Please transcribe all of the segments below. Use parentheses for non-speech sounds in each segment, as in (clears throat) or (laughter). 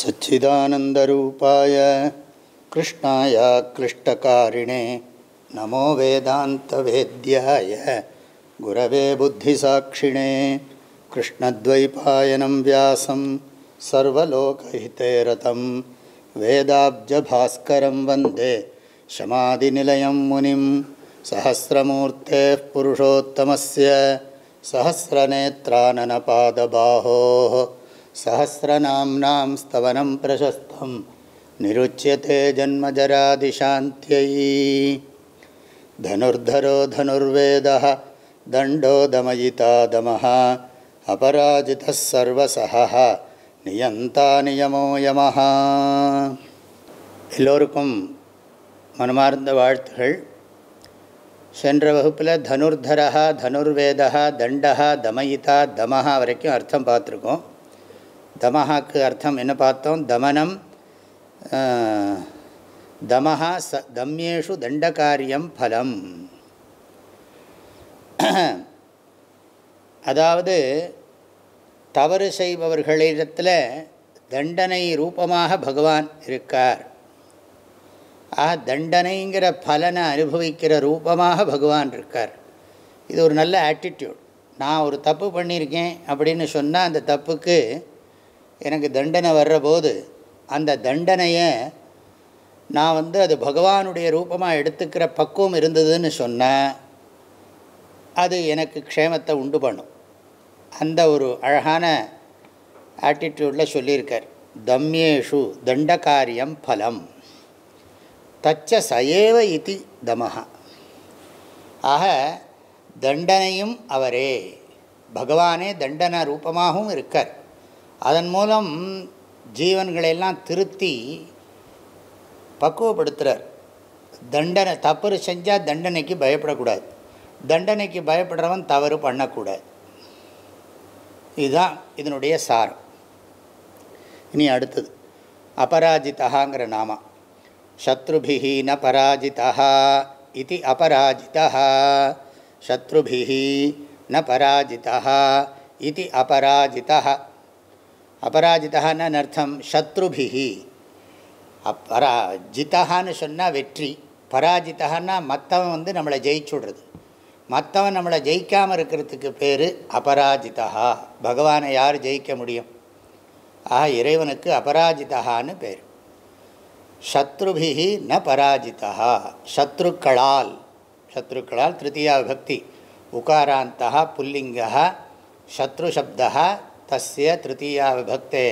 सच्चिदानन्दरूपाय कृष्णाय क्लिष्टकारिणे नमो वेदान्तवेद्याय गुरवे बुद्धिसाक्षिणे कृष्णद्वैपायनं व्यासं सर्वलोकहिते रतं वेदाब्जभास्करं वन्दे शमादिनिलयं मुनिं सहस्रमूर्तेः पुरुषोत्तमस्य सहस्रनेत्राननपादबाहोः सहस्रनाम्नां स्तवनं प्रशस्तं निरुच्यते जन्मजरादिशान्त्यै धनुर्धरो धनुर्वेदः दण्डो दमयिता दमः अपराजितः सर्वसहः நியந்தா நியமோ யமஹா எல்லோருக்கும் மனமார்ந்த வாழ்த்துகள். சென்ற வகுப்பில் தனுர்தரா தனுர்வேதா தண்டா தமயிதா தமஹா வரைக்கும் அர்த்தம் பார்த்துருக்கோம். தமஹாக்கு அர்த்தம் என்ன பார்த்தோம்? தமனம் தமஹா ச தம்யேஷு தண்டகாரியம் பலம். அதாவது தவறு செய்பவர்களிடத்தில் தண்டனை ரூபமாக பகவான் இருக்கார். ஆ தண்டனைங்கிற பலனை அனுபவிக்கிற ரூபமாக பகவான் இருக்கார். இது ஒரு நல்ல ஆட்டிடியூட் நான் ஒரு தப்பு பண்ணியிருக்கேன் அப்படின்னு சொன்னால் அந்த தப்புக்கு எனக்கு தண்டனை வர்ற போது அந்த தண்டனையை நான் வந்து அது பகவானுடைய ரூபமாக எடுத்துக்கிற பக்குவம் இருந்ததுன்னு சொன்னால் அது எனக்கு க்ஷேமத்தை உண்டு பண்ணும். அந்த ஒரு அழகான ஆட்டிடியூடில் சொல்லியிருக்கார். தம்யேஷு தண்டகாரியம் பலம். தச்ச சயேவ இதி தமஹா. ஆக தண்டனையும் அவரே. பகவானே தண்டன ரூபமாகவும் இருக்கார். அதன் மூலம் ஜீவன்களெல்லாம் திருத்தி பக்குவப்படுத்துகிறார் தண்டனை தப்பு செஞ்சால் தண்டனைக்கு பயப்படக்கூடாது. தண்டனைக்கு பயப்படுறவன் தவறு பண்ணக்கூடாது. இதுதான் இதனுடைய சாரம். இனி அடுத்தது. அபராஜிதாங்கிற நாமா சத்ருபிஹி ந பராஜிதா இது அபராஜிதா ந பராஜிதா இது அபராஜிதா அபராஜிதான்னு அர்த்தம் சத்ருபிஹி அப்பரா சொன்னால் வெற்றி பராஜிதஹான்னா மற்றவன் வந்து நம்மளை ஜெயிச்சுடுறது. மற்றவன் நம்மளை ஜெயிக்காமல் இருக்கிறதுக்கு பேர் அபராஜிதா. பகவானை யார் ஜெயிக்க முடியும்? ஆஹா இறைவனுக்கு அபராஜிதான்னு பேர். சத்ருபிகி ந பராஜிதா சத்ருக்களால் சத்ருக்களால் திருத்தீயா விபக்தி. உகாராந்தா புல்லிங்கா சத்ருசப்தா தஸ்ய திருத்தீயா விபக்தே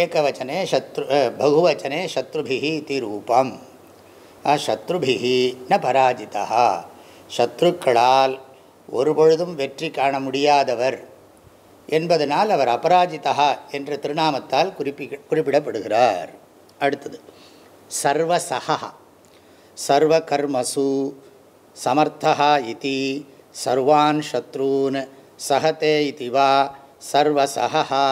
ஏகவச்சனே சத்ரு பகுவச்சனே சத்ருபிகி இது ரூபம் சத்ருபிகி ந பராஜிதா சத்ருக்களால் ஒருபொழுதும் வெற்றி காண முடியாதவர் என்பதனால் அவர் அபராஜிதா என்ற திருநாமத்தால் குறிப்பி குறிப்பிடப்படுகிறார். அடுத்தது. சர்வசகா சர்வகர்மசு சமர்த்தா இது சர்வான் சத்ரூன் சகதே இது வா சர்வசகா.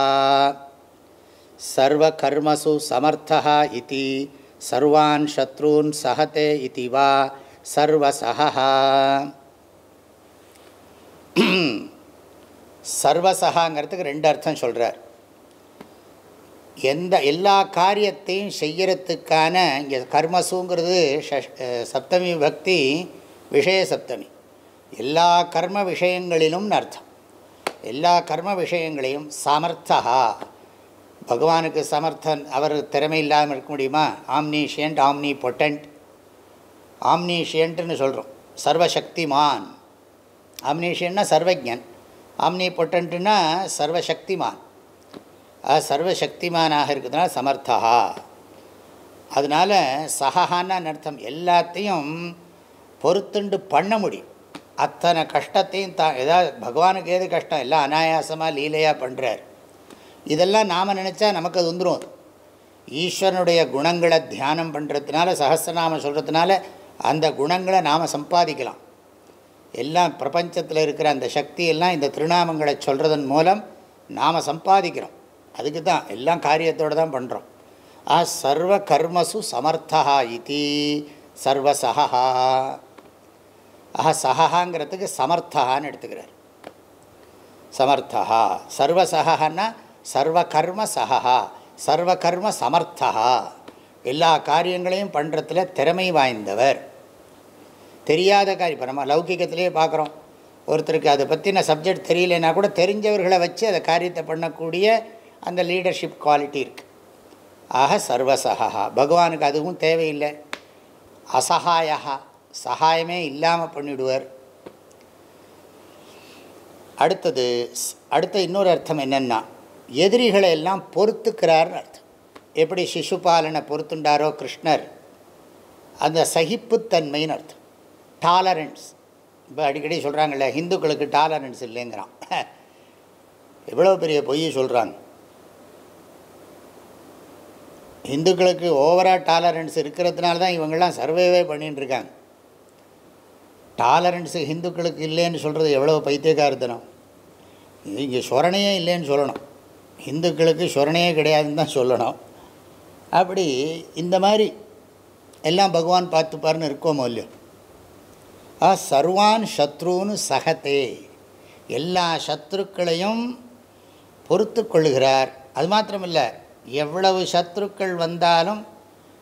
சர்வகர்மசு சமர்த்தா இது சர்வான் சத்ரூன் சகதே இது வா சர்வசகா. சர்வசகாங்கிறதுக்கு ரெண்டு அர்த்தம் சொல்கிறார் எந்த எல்லா காரியத்தையும் செய்யறதுக்கான இங்கே கர்மசுங்கிறது சப்தமி பக்தி விஷய சப்தமி. எல்லா கர்ம விஷயங்களிலும்னு அர்த்தம். எல்லா கர்ம விஷயங்களையும் சமர்த்தா. பகவானுக்கு சமர்த்தன் அவர் திறமை இல்லாமல் இருக்க முடியுமா? ஆம்னீஷியன்ட் ஆம்னி பொட்டன்ட் ஆம்னீஷியன்ட்டுன்னு சொல்கிறோம் சர்வசக்திமான். ஆம்னிஷியன்னா சர்வஜன். ஆம்னி பொட்டன்ட்டுன்னா சர்வசக்திமான். அது சர்வசக்திமானாக இருக்குதுன்னா சமர்த்தா. அதனால் சஹான்னு அர்த்தம் எல்லாத்தையும் பொறுத்துண்டு பண்ண முடியும். அத்தனை கஷ்டத்தையும் தா ஏதாவது பகவானுக்கு ஏது கஷ்டம்? எல்லாம் அனாயாசமாக லீலையாக பண்ணுறார் இதெல்லாம் நாம் நினச்சா நமக்கு அது வந்துடும் ஈஸ்வரனுடைய குணங்களை தியானம் பண்ணுறதுனால சகசிரநாமம் சொல்கிறதுனால அந்த குணங்களை நாம் சம்பாதிக்கலாம். எல்லாம் பிரபஞ்சத்தில் இருக்கிற அந்த சக்தியெல்லாம் இந்த திருநாமங்களை சொல்கிறதன் மூலம் நாம் சம்பாதிக்கிறோம். அதுக்கு தான் எல்லாம் காரியத்தோடு தான் பண்ணுறோம் ஆ சர்வ கர்மசு சமர்த்தா இது சர்வசகா ஆஹா சஹாங்கிறதுக்கு சமர்த்தகான்னு எடுத்துக்கிறார். சமர்த்தா சர்வசகான்னா சர்வ கர்ம சகா சர்வ கர்ம சமர்த்தா எல்லா காரியங்களையும் பண்ணுறதுல திறமை வாய்ந்தவர். தெரியாத காரியம் இப்போ நம்ம லௌகிகத்திலே பார்க்குறோம் ஒருத்தருக்கு அதை பற்றின சப்ஜெக்ட் தெரியலைன்னா கூட தெரிஞ்சவர்களை வச்சு அதை காரியத்தை பண்ணக்கூடிய அந்த லீடர்ஷிப் குவாலிட்டி இருக்குது ஆக சர்வசகா பகவானுக்கு அதுவும் தேவையில்லை. அசகாயா சகாயமே இல்லாமல் பண்ணிவிடுவார் அடுத்தது அடுத்த இன்னொரு அர்த்தம் என்னென்னா எதிரிகளை எல்லாம் பொறுத்துக்கிறார்னு அர்த்தம். எப்படி சிசுபாலனை பொறுத்துண்டாரோ கிருஷ்ணர் அந்த சகிப்புத்தன்மைன்னு அர்த்தம். டாலரன்ஸ் இப்போ அடிக்கடி சொல்கிறாங்கல்ல ஹிந்துக்களுக்கு டாலரன்ஸ் இல்லைங்கிறான். (laughs) எவ்வளோ பெரிய பொய் சொல்கிறாங்க இந்துக்களுக்கு ஓவராக டாலரன்ஸ் இருக்கிறதுனால தான் இவங்கெல்லாம் சர்வேவே பண்ணிட்டுருக்காங்க டாலரன்ஸு ஹிந்துக்களுக்கு இல்லைன்னு சொல்கிறது எவ்வளோ பைத்தியக்காரத்தனம்? இங்கே சொரணையே இல்லைன்னு சொல்லணும். இந்துக்களுக்கு சொரணையே கிடையாதுன்னு தான் சொல்லணும். அப்படி இந்த மாதிரி எல்லாம் பகவான் பார்த்துப்பார்னு இருக்கோமோ இல்லையோ? ஆ சர்வான் சத்ருன்னு சகத்தே. எல்லா சத்ருக்களையும் பொறுத்து கொள்கிறார் அது மாத்திரமில்லை. எவ்வளவு சத்ருக்கள் வந்தாலும்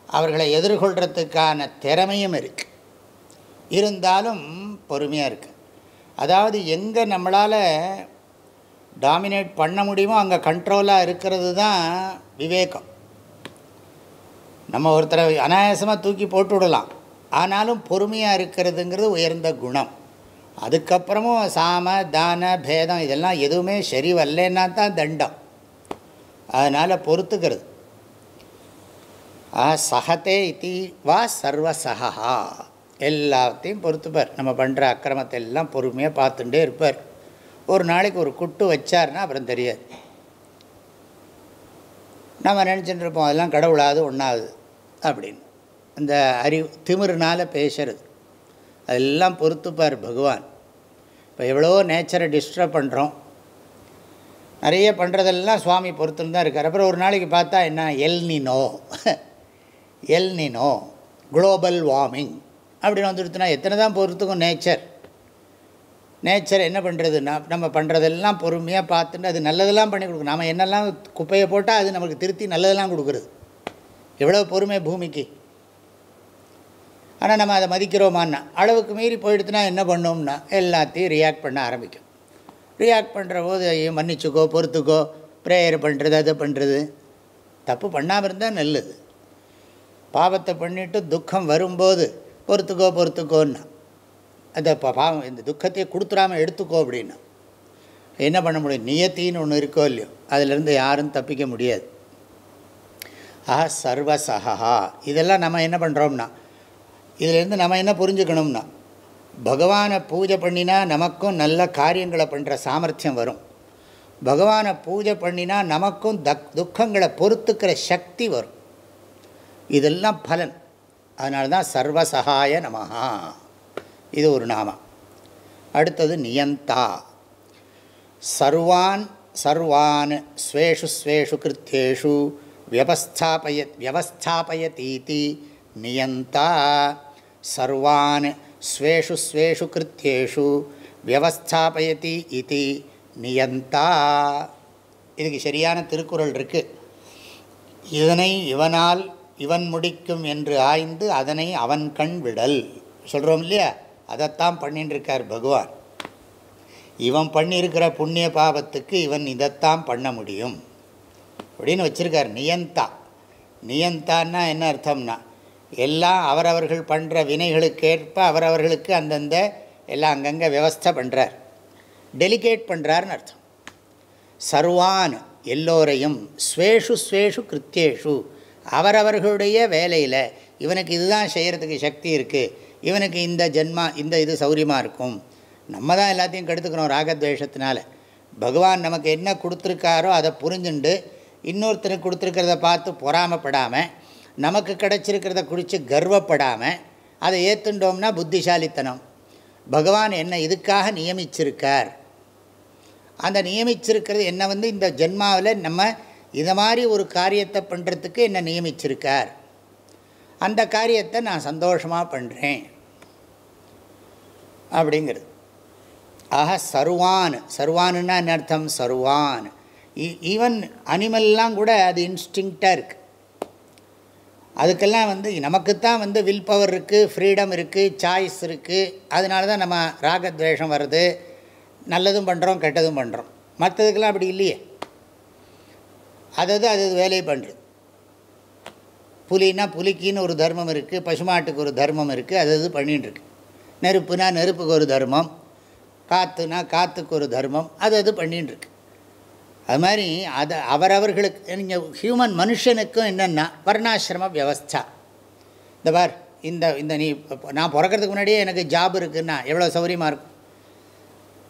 அவர்களை எதிர்கொள்கிறதுக்கான திறமையும் இருக்குது இருந்தாலும் பொறுமையாக இருக்குது அதாவது எங்கே நம்மளால் டாமினேட் பண்ண முடியுமோ அங்கே கண்ட்ரோலாக இருக்கிறது தான் விவேகம். நம்ம ஒருத்தரை அனாயாசமாக தூக்கி போட்டு விடலாம். ஆனாலும் பொறுமையாக இருக்கிறதுங்கிறது உயர்ந்த குணம். அதுக்கப்புறமும் சாம தான பேதம் இதெல்லாம் எதுவுமே சரி வரலன்னா தான் தண்டம். அதனால் பொறுத்துக்கிறது. ஆ சகத்தே இத்தி வா சர்வசகா எல்லாத்தையும் பொறுத்துப்பார். நம்ம பண்ணுற அக்கிரமத்தை எல்லாம் பொறுமையாக பார்த்துட்டே இருப்பார். ஒரு நாளைக்கு ஒரு குட்டு வச்சார்னா அப்புறம் தெரியாது. நம்ம நினச்சிட்டு இருப்போம் அதெல்லாம் கடவுளாது ஒன்றாவது அப்படின்னு. அந்த அறிவு திமிருனால் பேசுறது. அதெல்லாம் பொறுத்துப்பார் பகவான். இப்போ எவ்வளோ நேச்சரை டிஸ்டர்ப் பண்ணுறோம் நிறைய பண்ணுறதெல்லாம் சுவாமி பொறுத்துன்னு தான் இருக்கார். அப்புறம் ஒரு நாளைக்கு பார்த்தா என்ன? எல்னினோ எல்னினோ குளோபல் வார்மிங் அப்படின்னு வந்துடுத்துனா எத்தனை தான் பொறுத்துக்கும் நேச்சர் நேச்சர் என்ன பண்ணுறதுன்னா நம்ம பண்ணுறதெல்லாம் பொறுமையாக பார்த்துட்டு அது நல்லதெல்லாம் பண்ணி கொடுக்கும். நம்ம என்னெல்லாம் குப்பையை போட்டால் அது நமக்கு திருத்தி நல்லதெல்லாம் கொடுக்குறது. எவ்வளோ பொறுமை பூமிக்கு. ஆனால் நம்ம அதை மதிக்கிறோமான்னா அளவுக்கு மீறி போயிடுத்துனா என்ன பண்ணோம்னா எல்லாத்தையும் ரியாக்ட் பண்ண ஆரம்பிக்கும். ரியாக்ட் பண்ணுற போது ஐயோ மன்னிச்சுக்கோ பொறுத்துக்கோ ப்ரேயர் பண்ணுறது அதை பண்ணுறது தப்பு பண்ணாமல் இருந்தால் நல்லது. பாவத்தை பண்ணிவிட்டு துக்கம் வரும்போது பொறுத்துக்கோ பொறுத்துக்கோன்னா அந்த பாவம் இந்த துக்கத்தையே கொடுத்துடாமல் எடுத்துக்கோ அப்படின்னா என்ன பண்ண முடியும்? நியத்தின்னு ஒன்று இருக்கோ இல்லையோ அதிலிருந்து யாரும் தப்பிக்க முடியாது. ஆஹா சர்வசகா இதெல்லாம் நம்ம என்ன பண்ணுறோம்னா இதிலேருந்து நம்ம என்ன புரிஞ்சுக்கணும்னா பகவானை பூஜை பண்ணினா நமக்கும் நல்ல காரியங்களை பண்ணுற சாமர்த்தியம் வரும். பகவானை பூஜை பண்ணினா நமக்கும் தக் துக்கங்களை பொறுத்துக்கிற சக்தி வரும். இதெல்லாம் பலன். அதனால தான் சர்வசகாய நமஹா. இது ஒரு நாமம். அடுத்தது நியந்தா. சர்வான் சர்வான் ஸ்வேஷு ஸ்வேஷு கிருத்தியேஷு வியவஸ்தாபய வியவஸ்தாபயதீதி நியந்தா. சர்வான் ஸ்வேஷு ஸ்வேஷு கிருத்தியேஷு வியவஸ்தாபயதி இது நியந்தா இதுக்கு சரியான திருக்குறள் இருக்குது இதனை இவனால் இவன் முடிக்கும் என்று ஆய்ந்து அதனை அவன் கண் விடல். சொல்கிறோம் இல்லையா? அதைத்தான் பண்ணின்னு இருக்கார் பகவான். இவன் பண்ணியிருக்கிற புண்ணிய பாவத்துக்கு இவன் இதைத்தான் பண்ண முடியும். அப்படின்னு வச்சுருக்கார். நியந்தா. நியந்தான்னா என்ன அர்த்தம்னா எல்லாம் அவரவர்கள் பண்ணுற வினைகளுக்கேற்ப அவரவர்களுக்கு அந்தந்த எல்லாம் அங்கங்கே விவஸ்தை பண்ணுறார் டெலிகேட் பண்ணுறாருன்னு அர்த்தம். சர்வான் எல்லோரையும் ஸ்வேஷு ஸ்வேஷு கிருத்தியேஷு அவரவர்களுடைய வேலையில் இவனுக்கு இதுதான் செய்கிறதுக்கு சக்தி இருக்குது இவனுக்கு இந்த ஜென்மா இந்த இது சௌரியமாக இருக்கும். நம்ம தான் எல்லாத்தையும் கெடுத்துக்கிறோம் ராகத்வேஷத்தினால. பகவான் நமக்கு என்ன கொடுத்துருக்காரோ அதை புரிஞ்சுண்டு இன்னொருத்தருக்கு கொடுத்துருக்கிறத பார்த்து பொறாமப்படாமல் நமக்கு கிடச்சிருக்கிறத குறித்து கர்வப்படாமல் அதை ஏற்றுண்டோம்னா புத்திசாலித்தனம். பகவான் என்னை இதுக்காக நியமிச்சிருக்கார். அந்த நியமிச்சிருக்கிறது என்னை வந்து இந்த ஜென்மாவில் நம்ம இதை மாதிரி ஒரு காரியத்தை பண்ணுறதுக்கு என்னை நியமிச்சிருக்கார். அந்த காரியத்தை நான் சந்தோஷமாக பண்ணுறேன் அப்படிங்கிறது. ஆக சர்வான் சர்வானுன்னா என்ன அர்த்தம்? சர்வான். ஈவன் அனிமல்லாம் கூட அது இன்ஸ்டிங்க்டாக இருக்குது அதுக்கெல்லாம் வந்து நமக்குத்தான் வந்து வில் பவர் இருக்குது ஃப்ரீடம் இருக்குது சாய்ஸ் இருக்குது அதனால தான் நம்ம ராகத்வேஷம் வருது. நல்லதும் பண்ணுறோம் கெட்டதும் பண்ணுறோம் மற்றதுக்கெல்லாம் அப்படி இல்லையே. அதாவது அது அது வேலையை பண்ணுறது புலினா புலிக்குன்னு ஒரு தர்மம் இருக்குது பசுமாட்டுக்கு ஒரு தர்மம் இருக்குது அது அது பண்ணின்னு நெருப்புனா நெருப்புக்கு ஒரு தர்மம் காற்றுனா காற்றுக்கு ஒரு தர்மம் அது அது பண்ணின்னு அது மாதிரி அதை அவரவர்களுக்கு நீங்கள் ஹியூமன் மனுஷனுக்கும் என்னென்னா வர்ணாசிரம வியவஸ்தா. இந்த பார் இந்த இந்த நீ நான் பிறக்கிறதுக்கு முன்னாடியே எனக்கு ஜாப் இருக்குன்னா எவ்வளோ சௌகரியமாக இருக்கும்?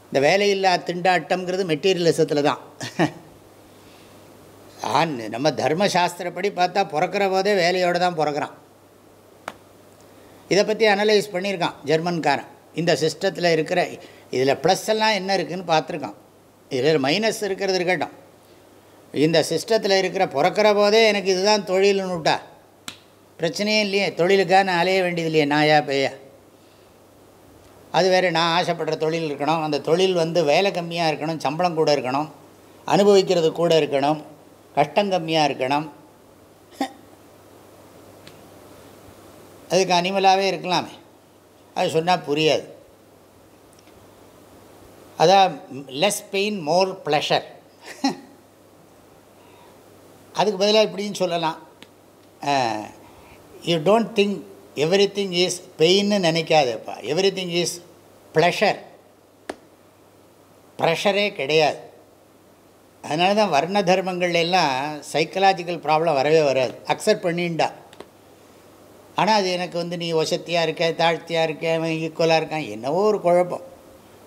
இந்த வேலையில்லா திண்டாட்டம்ங்கிறது மெட்டீரியலிசத்தில் தான் (laughs) ஆன் நம்ம தர்மசாஸ்திரப்படி பார்த்தா பிறக்கிற போதே வேலையோடு தான் பிறக்கிறான். இதை பற்றி அனலைஸ் பண்ணியிருக்கான் ஜெர்மன்காரன். இந்த சிஸ்டத்தில் இருக்கிற இதில் ப்ளஸ் எல்லாம் என்ன இருக்குதுன்னு பார்த்துருக்கான். இதில் மைனஸ் இருக்கிறது இருக்கட்டும் இந்த சிஸ்டத்தில் இருக்கிற பிறக்கிற போதே எனக்கு இதுதான் தொழில்னு விட்டா. பிரச்சனையே இல்லையே தொழிலுக்காக நான் அலைய வேண்டியது இல்லையே நாயா பேயா? அது வேறு நான் ஆசைப்படுற தொழில் இருக்கணும். அந்த தொழில் வந்து வேலை கம்மியாக இருக்கணும் சம்பளம் கூட இருக்கணும் அனுபவிக்கிறது கூட இருக்கணும் கஷ்டம் கம்மியாக இருக்கணும். அதுக்கு அனிமலாகவே இருக்கலாமே. அது சொன்னால் புரியாது. அதான் லெஸ் பெயின் மோர் ப்ளஷர் அதுக்கு பதிலாக இப்படின்னு சொல்லலாம். You don't think everything is பெயின்னு நினைக்காதப்பா. எவ்ரி திங் இஸ் ப்ளஷர் ப்ரெஷரே கிடையாது. அதனால தான் வர்ண தர்மங்கள் எல்லாம் சைக்கலாஜிக்கல் ப்ராப்ளம் வரவே வராது. அக்செப்ட் பண்ணிண்டா. ஆனால் அது எனக்கு வந்து நீ வசத்தியாக இருக்க தாழ்த்தியாக இருக்க அவன் ஈக்குவலாக இருக்கான் என்னவோ ஒரு குழப்பம்.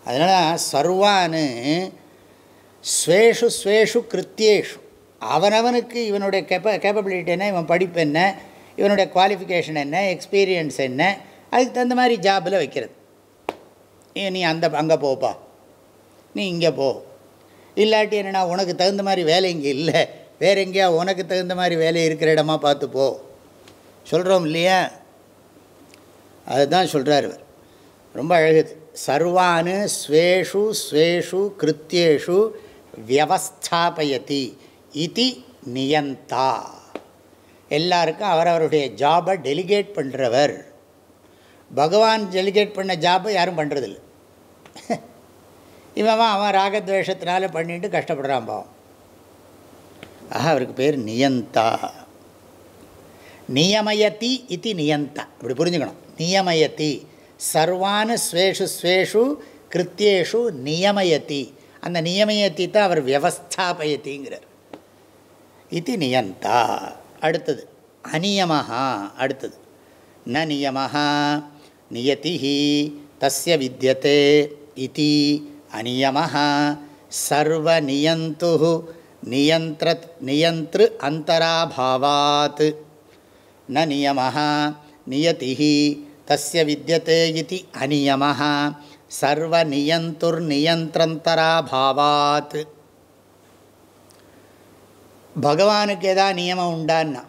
அதனால் சர்வானு ஸ்வேஷு ஸ்வேஷு கிருத்தியேஷு. அவனவனுக்கு இவனுடைய கேப்ப கேப்பபிலிட்டி என்ன இவன் படிப்பு என்ன இவனுடைய குவாலிஃபிகேஷன் என்ன எக்ஸ்பீரியன்ஸ் என்ன அதுக்கு தகுந்த மாதிரி ஜாபில் வைக்கிறது. நீ அந்த அங்கே போப்பா. நீ இங்கே போ. இல்லாட்டி என்னென்னா உனக்கு தகுந்த மாதிரி வேலை இங்கே இல்லை. வேறு எங்கேயா உனக்கு தகுந்த மாதிரி வேலை இருக்கிற இடமா பார்த்து போ. சொல்கிறோம் இல்லையா? அதுதான் சொல்கிறார் இவர். ரொம்ப அழகுது. சர்வான் ஸ்வேஷு ஸ்வேஷு கிருத்தியேஷு வியவஸ்தாபயதி இது நியந்தா எல்லாருக்கும் அவரவருடைய ஜாபை டெலிகேட் பண்ணுறவர் பகவான் டெலிகேட் பண்ண ஜாபை யாரும் பண்ணுறதில்ல இவன் அவன் ராகத்வேஷத்தினால பண்ணிட்டு கஷ்டப்படுறான் பாவம். ஆஹா அவருக்கு பேர் நியந்தா. நியமயத்தி இது நியந்தா. இப்படி புரிஞ்சுக்கணும். நியமயத்தி சர்வானு ஸ்வேஷு ஸ்வேஷு கிருத்தியேஷு நியமயத்தி அந்த நியமயத்தி தான் அவர் வியவஸ்தாபயத்திங்கிறார் இது நியந்தா. அடுத்தது அநியமஹா. அடுத்தது ந நியமஹா. நியதி தஸ்ய வித்தியதே இதி அநியமஹா. சர்வநியந்து நியந்திர நியந்திரு அந்தராபாவாத். ந நியமः நியதி தஸ்ய வித்தியதே சர்வ அநியமः சர்வநியந்துர்நியந்திரந்தராபாவாத் பகவானுக்கு எதாவது நியமம் உண்டான்னா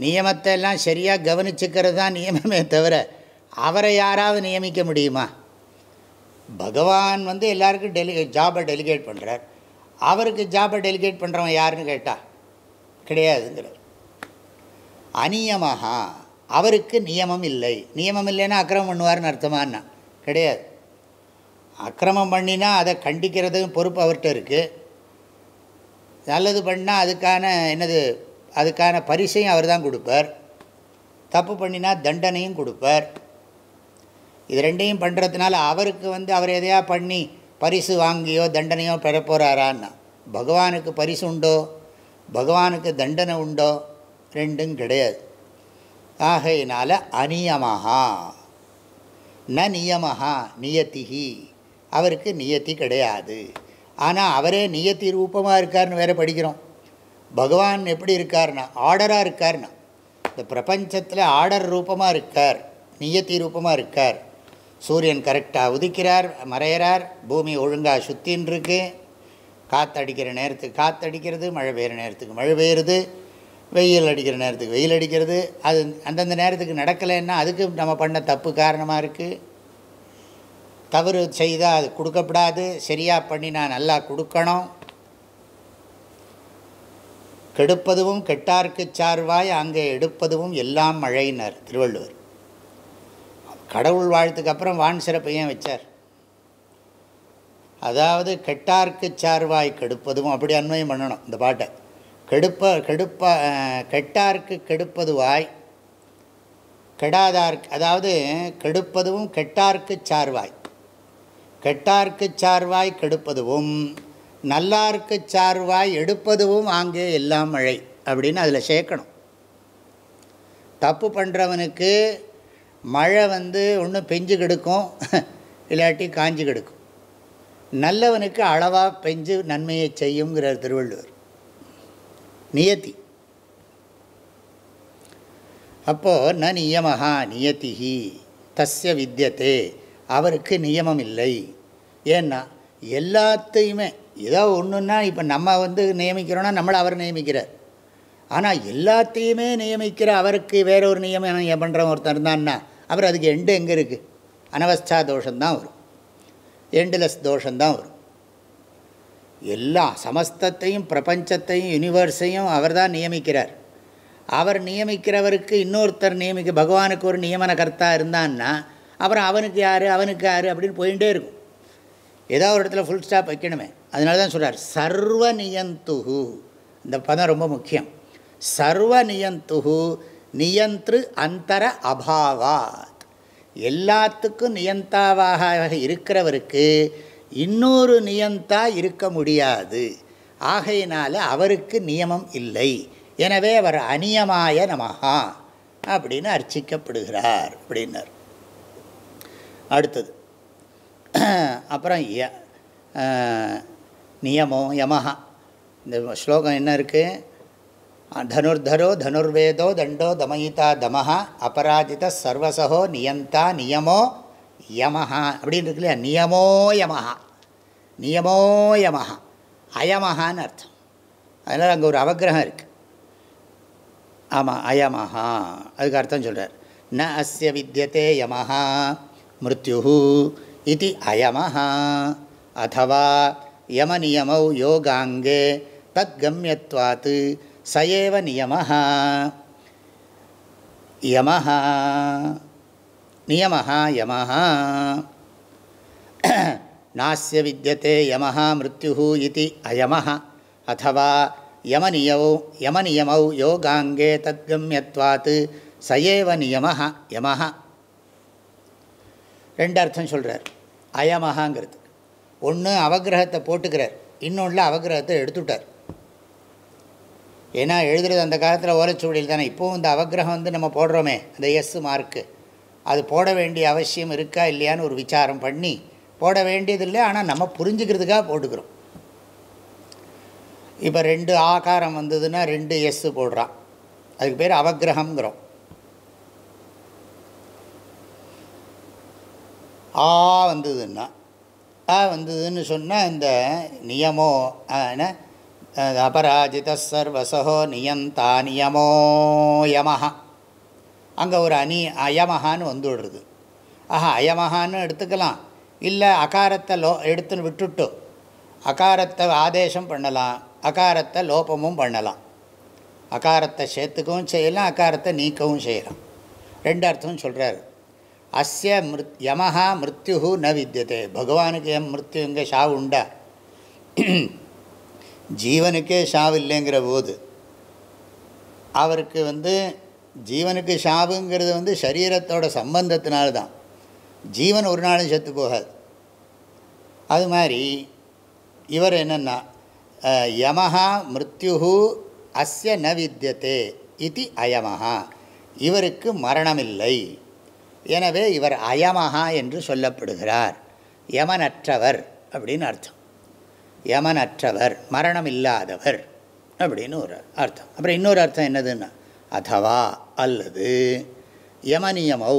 நியமத்தை எல்லாம் சரியாக கவனிச்சுக்கிறது தான் நியமமே தவிர அவரை யாராவது நியமிக்க முடியுமா பகவான் வந்து எல்லாருக்கும் டெலி ஜாபை டெலிகேட் பண்ணுறார் அவருக்கு ஜாபை டெலிகேட் பண்ணுறவன் யாருன்னு கேட்டால் கிடையாதுங்கிறார் அநியமாக அவருக்கு நியமம் இல்லை. நியமம் இல்லைன்னா அக்கிரமம் பண்ணுவார்னு அர்த்தமானா கிடையாது. அக்கிரமம் பண்ணினா அதை கண்டிக்கிறதும் பொறுப்பு அவர்கிட்ட இருக்குது நல்லது பண்ணால் அதுக்கான என்னது அதுக்கான பரிசையும் அவர் தான் கொடுப்பார். தப்பு பண்ணினா தண்டனையும் கொடுப்பார். இது ரெண்டையும் பண்ணுறதுனால அவருக்கு வந்து அவர் எதையா பண்ணி பரிசு வாங்கியோ தண்டனையோ பெற போகிறாரான்னா பகவானுக்கு பரிசு உண்டோ? பகவானுக்கு தண்டனை உண்டோ? ரெண்டும் கிடையாது. ஆகையினால் அநியமஹா. ந நியமஹா நியத்திகி அவருக்கு நியத்தி கிடையாது. ஆனால் அவரே நியத்தி ரூபமாக இருக்கார்னு வேறு படிக்கிறோம். பகவான் எப்படி இருக்கார்னா ஆர்டராக இருக்கார்னா இந்த பிரபஞ்சத்தில் ஆர்டர் ரூபமாக இருக்கார் நியத்தி ரூபமாக இருக்கார். சூரியன் கரெக்டாக உதிக்கிறார் மறையிறார் பூமி ஒழுங்காக சுற்றின்னு இருக்கு காற்றடிக்கிற நேரத்துக்கு காற்றடிக்கிறது மழை பெய்கிற நேரத்துக்கு மழை பெய்யுறது. வெயில் அடிக்கிற நேரத்துக்கு. வெயில் அடிக்கிறது அது அந்தந்த நேரத்துக்கு நடக்கலைன்னா அதுக்கு நம்ம பண்ண தப்பு காரணமாக இருக்குது தவறு செய்தால் அது கொடுக்கப்படாது. சரியாக பண்ணி நான் நல்லா கொடுக்கணும். கெடுப்பதுவும் கெட்டார்க்கு சார்வாய் அங்கே எடுப்பதுவும் எல்லாம் மழையினர் திருவள்ளுவர். கடவுள் வாழ்த்துக்கு அப்புறம் வான் சிறப்பையும் வச்சார்? அதாவது கெட்டார்க்கு சார்வாய் கெடுப்பதும் அப்படி அன்வயம் பண்ணணும் இந்த பாட்டை. கெடுப்ப கெடுப்ப கெட்டார்க்கு கெடுப்பதுவாய் கெடாதார்க்கு அதாவது கெடுப்பதும் கெட்டார்க்கு சார்வாய். கெட்டார்க்கு சார்வாய் கெடுப்பதுவும் நல்லார்க்கு சார்வாய் எடுப்பதுவும் ஆங்கே எல்லாம் மழை அப்படின்னு அதில் சேர்க்கணும். தப்பு பண்ணுறவனுக்கு மழை வந்து ஒன்று பெஞ்சு கெடுக்கும் (laughs) இல்லாட்டி காஞ்சி கெடுக்கும். நல்லவனுக்கு அளவாக பெஞ்சு நன்மையை செய்யுங்கிறார் திருவள்ளுவர். நியத்தி அப்போது ந நியமஹா நியத்திஹி தஸ்ய வித்தியத்தே அவருக்கு நியமம் இல்லை ஏன்னா எல்லாத்தையுமே ஏதோ ஒன்றுன்னா இப்போ நம்ம வந்து நியமிக்கிறோன்னா நம்மளை அவர் நியமிக்கிறார். ஆனால் எல்லாத்தையுமே நியமிக்கிற அவருக்கு வேற ஒரு நியமனம் பண்ணுற ஒருத்தர் இருந்தான்னா அப்புறம் அதுக்கு எண்டு எங்கே இருக்குது அனவஸ்தா தோஷந்தான் வரும். எண்டுலஸ் தோஷந்தான் வரும். எல்லா சமஸ்தத்தையும் பிரபஞ்சத்தையும் யூனிவர்ஸையும் அவர் தான் நியமிக்கிறார். அவர் நியமிக்கிறவருக்கு இன்னொருத்தர் நியமிக்க பகவானுக்கு ஒரு நியமன கர்த்தா இருந்தான்னா அப்புறம் அவனுக்கு யார் அவனுக்கு யார் அப்படின்னு போயிட்டே இருக்கும். ஏதோ ஒரு இடத்துல ஃபுல் ஸ்டாப் வைக்கணுமே. அதனால தான் சொல்கிறார் சர்வ நியந்துகு இந்த பதம் ரொம்ப முக்கியம். சர்வ நியந்துகு நியந்திரு அந்தர அபாவாத். எல்லாத்துக்கும் நியந்தாவாக இருக்கிறவருக்கு இன்னொரு நியந்தா இருக்க முடியாது. ஆகையினால் அவருக்கு நியமம் இல்லை. எனவே அவர் அநியமாய நமகா அப்படின்னு அர்ச்சிக்கப்படுகிறார் அப்படின்னார். அடுத்தது. அப்புறம் ய நியமோ யமஹா. இந்த ஸ்லோகம் என்ன இருக்குது தனுர்தரோ தனுர்வேதோ தண்டோ தமயிதா தமஹா. அபராஜித சர்வசகோ நியந்தா நியமோ யமஹா அப்படின்னு இருக்கு இல்லையா நியமோ யமஹா. நியமோ யமஹா. அயமஹான்னு அர்த்தம். அதனால் அங்கே ஒரு அவகிரகம் இருக்குது ஆமாம் அயமஹா. அதுக்கு அர்த்தம் சொல்கிறார் ந அஸ்ய வித்தியதே யமஹா மிருத்யு இது அயமஹா. அதவா யமநியமௌ யோகாங்கே தத்கம்யத்வாத் சயேவ நியமஹா. யமஹா. நியமஹா யமஹா நாஸ்ய வித்தியதே யமஹா மிருத்யு இது அயமஹ அதுவா யமநியமௌ யமநியமௌ யோகாங்கே தத்கம்யத்வாத் சயேவ நியமஹ யமஹ ரெண்டு அர்த்தம் சொல்கிறார் அயமஹாங்கிறது. ஒன்று அவகிரகத்தை போட்டுக்கிறார். இன்னொன்று அவகிரகத்தை எடுத்துட்டார். ஏன்னா எழுதுறது அந்த காலத்தில் ஓலைச்சுவடியில் தானே இப்போவும் இந்த அவகிரகம் வந்து நம்ம போடுறோமே அந்த எஸ் மார்க்கு அது போட வேண்டிய அவசியம் இருக்கா இல்லையான்னு ஒரு விசாரம் பண்ணி போட வேண்டியதில்லை ஆனால் நம்ம புரிஞ்சுக்கிறதுக்காக போட்டுக்கிறோம். இப்போ ரெண்டு ஆகாரம் வந்ததுன்னா ரெண்டு எஸ் போடுறான். அதுக்கு பேர் அவகிரகங்கிறோம் ஆ வந்ததுன்னா ஆ வந்ததுன்னு சொன்னால் இந்த நியமோ என்ன? அபராஜித சர்வசோ நியந்தா நியமோ யமஹா. அங்கே ஒரு அணி அயமஹான்னு வந்துவிடுறது ஆஹா அயமஹான்னு எடுத்துக்கலாம். இல்லை அகாரத்தை லோ எடுத்துன்னு விட்டுட்டு அகாரத்தை ஆதேசம் பண்ணலாம் அகாரத்தை லோபமும் பண்ணலாம். அகாரத்தை சேர்த்துக்கவும் செய்யலாம் அகாரத்தை நீக்கவும் செய்யலாம். ரெண்டு அர்த்தம் சொல்கிறார் அஸ்ய மிருத் யமஹா மிருத்யு ந வித்தியதே பகவானுக்கு எம் மிருத்யு இங்கே ஷாவு உண்டா? (clears throat) ஜீவனுக்கே ஷாவு இல்லைங்கிற போது அவருக்கு வந்து ஜீவனுக்கு ஷாவுங்கிறது வந்து சரீரத்தோட சம்பந்தத்தினால்தான். ஜீவன் ஒரு நாளும் செத்து போகாது. அது மாதிரி இவர் என்னென்னா யமஹா மிருத்யு அஸ்ய ந வித்தியதே இது அயமஹா. இவருக்கு மரணமில்லை. எனவே இவர் அயமஹா என்று சொல்லப்படுகிறார். யமனற்றவர் அப்படின்னு அர்த்தம். யமனற்றவர் மரணம் இல்லாதவர் அப்படின்னு ஒரு அர்த்தம். அப்புறம் இன்னொரு அர்த்தம் என்னதுன்னா அதவா அல்லது யமநியமௌ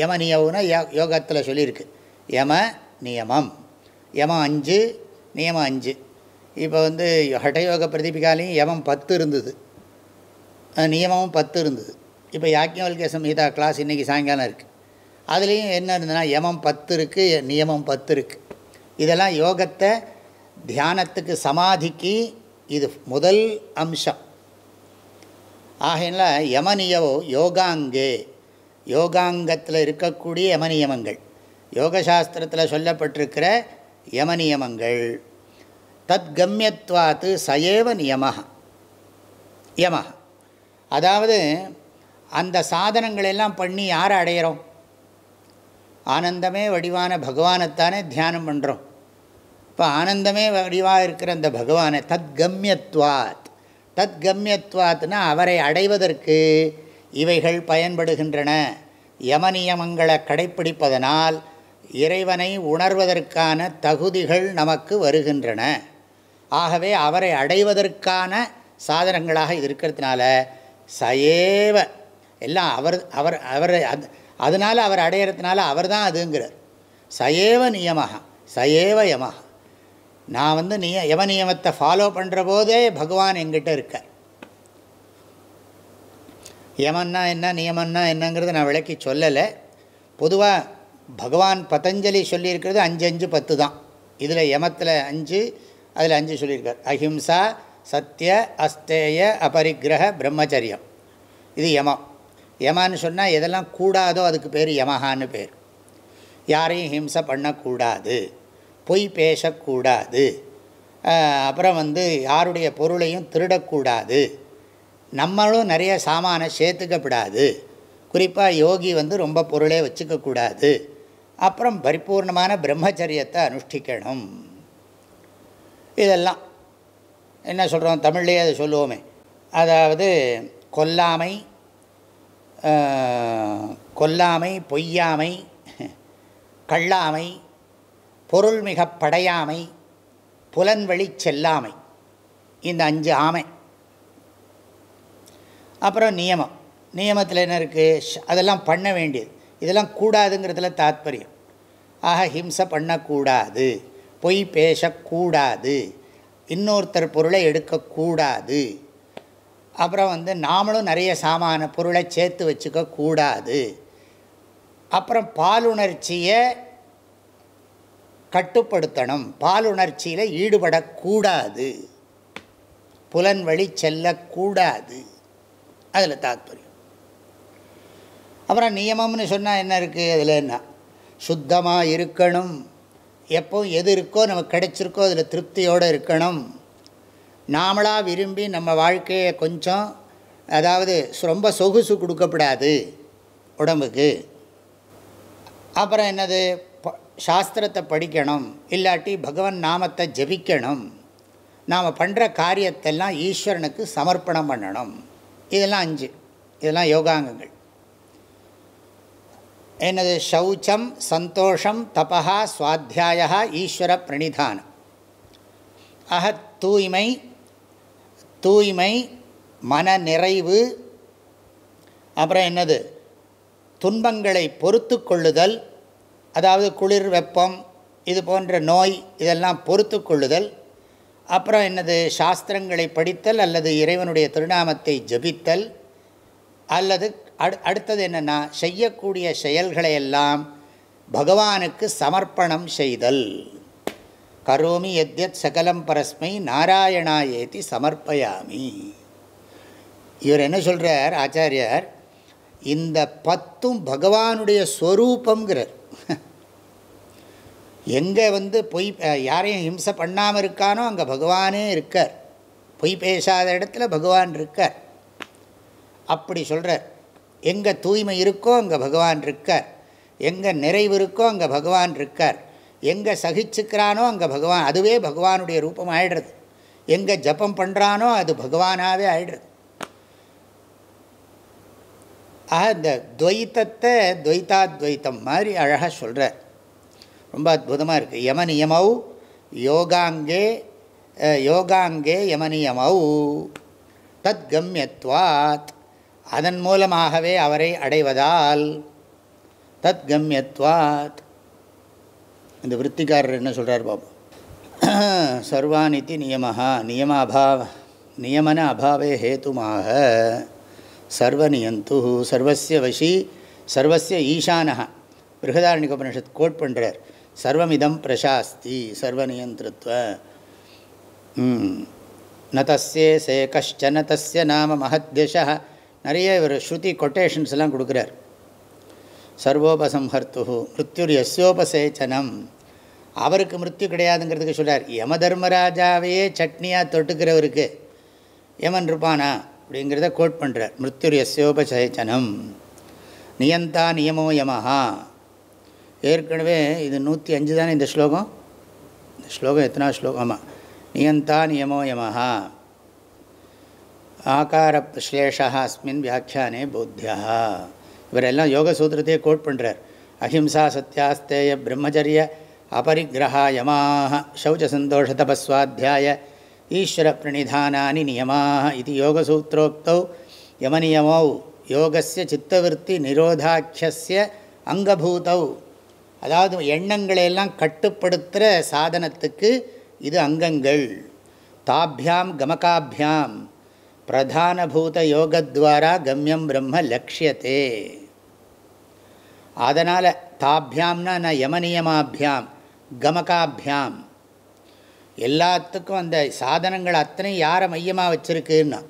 யமநியவுனா யோ யோகத்தில் சொல்லியிருக்கு. யம நியமம். யமம் அஞ்சு நியமம் அஞ்சு. இப்போ வந்து ஹட்டயோக பிரதிபிகாலையும் யமம் பத்து இருந்தது. நியமமும் பத்து இருந்தது. இப்போ யாக்கியவல்கிய சம்ஹிதா கிளாஸ் இன்றைக்கி சாயங்காலம் இருக்குது அதுலேயும் என்ன இருந்ததுன்னா யமம் பத்து இருக்குது நியமம் பத்து இருக்குது இதெல்லாம் யோகத்தை தியானத்துக்கு சமாதிக்கு இது முதல் அம்சம். ஆகையினால யமனியவோ யோகாங்கே. யோகாங்கத்தில் இருக்கக்கூடிய யமனியமங்கள். யோகசாஸ்திரத்தில் சொல்லப்பட்டிருக்கிற யமனியமங்கள். தத்கம்யத்வாத்து சயேவ நியம யம அதாவது அந்த சாதனங்களெல்லாம் பண்ணி யாரை அடையிறோம்? ஆனந்தமே வடிவான பகவானைத்தானே தியானம் பண்ணுறோம் இப்போ ஆனந்தமே வடிவாக இருக்கிற அந்த பகவானை தத் கம்யத்வாத்னா அவரை அடைவதற்கு இவைகள் பயன்படுகின்றன. யமநியமங்களை கடைப்பிடிப்பதனால் இறைவனை உணர்வதற்கான தகுதிகள் நமக்கு வருகின்றன. ஆகவே அவரை அடைவதற்கான சாதனங்களாக இது இருக்கிறதுனால சயேவ. எல்லாம் அவர் அவர் அவர் அது அதனால் அவர் அடையிறதுனால அவர் தான் அதுங்கிறார். சயேவ நியமகம் சயேவ யமக நான் வந்து நிய யம நியமத்தை ஃபாலோ பண்ணுற போதே பகவான் எங்கிட்ட இருக்கார். யமன்னா என்ன நியமன்னா என்னங்கிறத நான் விளக்கி சொல்லலை. பொதுவாக பகவான் பதஞ்சலி சொல்லியிருக்கிறது அஞ்சு அஞ்சு பத்து தான். இதில் யமத்தில் அஞ்சு அதில் அஞ்சு சொல்லியிருக்கார். அஹிம்சா சத்திய அஸ்தேய அபரிக்கிரக பிரம்மச்சரியம். இது யமம். யமான்னு சொன்னால் எதெல்லாம் கூடாதோ அதுக்கு பேர் யமஹான்னு பேர். யாரையும் ஹிம்சை பண்ணக்கூடாது. பொய் பேசக்கூடாது. அப்புறம் வந்து யாருடைய பொருளையும் திருடக்கூடாது. நம்மளும் நிறைய சாமானை சேர்த்துக்கப்படாது. குறிப்பாக யோகி வந்து ரொம்ப பொருளே வச்சுக்கக்கூடாது. அப்புறம் பரிபூர்ணமான பிரம்மச்சரியத்தை அனுஷ்டிக்கணும். இதெல்லாம். என்ன சொல்கிறோம் தமிழ்லேயே அதை சொல்லுவோமே. அதாவது கொல்லாமை கொல்லாமை பொய்யாமை கள்ளாமை பொருள் மிக படையாமை புலன்வழி செல்லாமை. இந்த அஞ்சு ஆமை. அப்புறம் நியமம். நியமத்தில் என்ன இருக்குது அதெல்லாம் பண்ண வேண்டியது. இதெல்லாம் கூடாதுங்கிறதுல தாத்பரியம். ஆக ஹிம்சை பண்ணக்கூடாது. பொய் பேசக்கூடாது. இன்னொருத்தர் பொருளை எடுக்கக்கூடாது. அப்புறம் வந்து நாமளும் நிறைய சாமான பொருளை சேர்த்து வச்சுக்க கூடாது அப்புறம் பாலுணர்ச்சியை கட்டுப்படுத்தணும். பாலுணர்ச்சியில் ஈடுபடக்கூடாது. புலன் வழி செல்லக்கூடாது. அதில் தாத்பரியம். அப்புறம் நியமம்னு சொன்னால் என்ன இருக்குது அதில் என்ன? சுத்தமாக இருக்கணும் எப்போ எது இருக்கோ நமக்கு கிடைச்சிருக்கோ அதில் திருப்தியோடு இருக்கணும். நாமளாக விரும்பி நம்ம வாழ்க்கையை கொஞ்சம் அதாவது ரொம்ப சொகுசு கொடுக்கப்படாது உடம்புக்கு. அப்புறம் என்னது? சாஸ்திரத்தை படிக்கணும் இல்லாட்டி பகவன் நாமத்தை ஜபிக்கணும். நாம் பண்ணுற காரியத்தெல்லாம் ஈஸ்வரனுக்கு சமர்ப்பணம் பண்ணணும். இதெல்லாம் அஞ்சு. இதெல்லாம் யோகாங்கங்கள். என்னது? சௌச்சம் சந்தோஷம் தபா சுவாத்தியாயா ஈஸ்வர பிரணிதானம். ஆக தூய்மை தூய்மை மன நிறைவு அப்புறம் என்னது? துன்பங்களை பொறுத்து கொள்ளுதல் அதாவது குளிர் வெப்பம் இது போன்ற நோய் இதெல்லாம் பொறுத்து கொள்ளுதல். அப்புறம் என்னது? சாஸ்திரங்களை படித்தல் அல்லது இறைவனுடைய திருநாமத்தை ஜபித்தல். அல்லது அடு அடுத்தது என்னென்னா செய்யக்கூடிய செயல்களை எல்லாம் பகவானுக்கு சமர்ப்பணம் செய்தல். கரோமி எத்யத் சகலம் பரஸ்மை நாராயணா ஏத்தி சமர்ப்பயாமி. இவர் என்ன சொல்கிறார் ஆச்சாரியார் இந்த பத்தும் பகவானுடைய ஸ்வரூபங்கிறார் எங்கே வந்து பொய் யாரையும் ஹிம்சை பண்ணாமல் இருக்கானோ அங்கே பகவானே இருக்கார். பொய் பேசாத இடத்துல பகவான் இருக்கார். அப்படி சொல்கிறார் எங்கே தூய்மை இருக்கோ அங்கே பகவான் இருக்கார். எங்கே நிறைவு இருக்கோ அங்கே பகவான் இருக்கார். எங்கே சகிச்சுக்கிறானோ அங்கே பகவான் அதுவே பகவானுடைய ரூபம் ஆயிடுறது எங்கே ஜப்பம் பண்ணுறானோ அது பகவானாகவே ஆயிடுறது. ஆக இந்த துவைத்தத்தை துவைத்தாத்வைத்தம் மாதிரி அழகாக சொல்கிறார் ரொம்ப அற்புதமாக இருக்குது யம நியமௌ யோகாங்கே யோகாங்கே யமனியமௌ தத்கம்யத்வாத் அதன் மூலமாகவே அவரை அடைவதால் தத் கம்யத்வாத். இந்த விற்த்திக்காரர் என்ன சொல்கிறார் பாபு (clears throat) சர்வானிதி நியமஹா நியம அபாவ நியமன அபாவே ஹேத்துமாக சர்வநியந்து சர்வசிய வசி சர்வசிய ஈசானஹா பிருகதாரணிகோபனிஷத் கோட் பண்ணுறார் சர்வமிதம் பிரசாஸ்தி சர்வநியந்திருத்துவ ந தஸ்யே சே கஷ்டன தஸ்ய நாம மகத்யஷா நிறைய இவர் ஸ்ருதி கொட்டேஷன்ஸ் எல்லாம் கொடுக்குறார். சர்வோபசம்ஹர்த்து மிருத்யுர் எஸ்யோபசேச்சனம் அவருக்கு மிருத்யு கிடையாதுங்கிறதுக்கு சொல்கிறார் யம தர்மராஜாவையே சட்னியாக தொட்டுக்கிறவருக்கு. யமன் இருப்பானா? அப்படிங்கிறத கோட் பண்ணுறார் மிருத்யுர் எஸ்யோபசேச்சனம் நியந்தா நியமோ யமஹா. ஏற்கனவே இது நூற்றி அஞ்சு தானே இந்த ஸ்லோகம்? இந்த ஸ்லோகம் எத்தனா ஸ்லோகம்? ஆமாம் நியந்தா நியமோ யமஹா. ஆகார ஸ்லேஷா அஸ்மின் வியாக்கியானே போத்தியா இவரெல்லாம் யோக சூத்திரத்தையே கோட் பண்ணுறார் அஹிம்சா சத்யாஸ்தேய பிரம்மச்சரிய அபரிக்கிரகா யமாக சௌச்ச சந்தோஷ தபஸ்வாத்தியாய ஈஸ்வர பிரணிதானானி நியமாக இது யோகசூத்திரோக்தௌ யமநியமௌ யோகசிய சித்தவருத்தி நிரோதாக்கிய அங்கபூதௌ. அதாவது எண்ணங்களையெல்லாம் கட்டுப்படுத்துகிற சாதனத்துக்கு இது அங்கங்கள். தாபியாம் கமகாபியாம். பிரதானபூத யோகத்வாரா கம்யம் பிரம்ம லக்ஷியத்தே அதனால் தாபியாம்னா நான் யமனியமாபியாம் கமகாபியாம். எல்லாத்துக்கும் அந்த சாதனங்கள் அத்தனை யாரை மையமாக வச்சுருக்குன்னா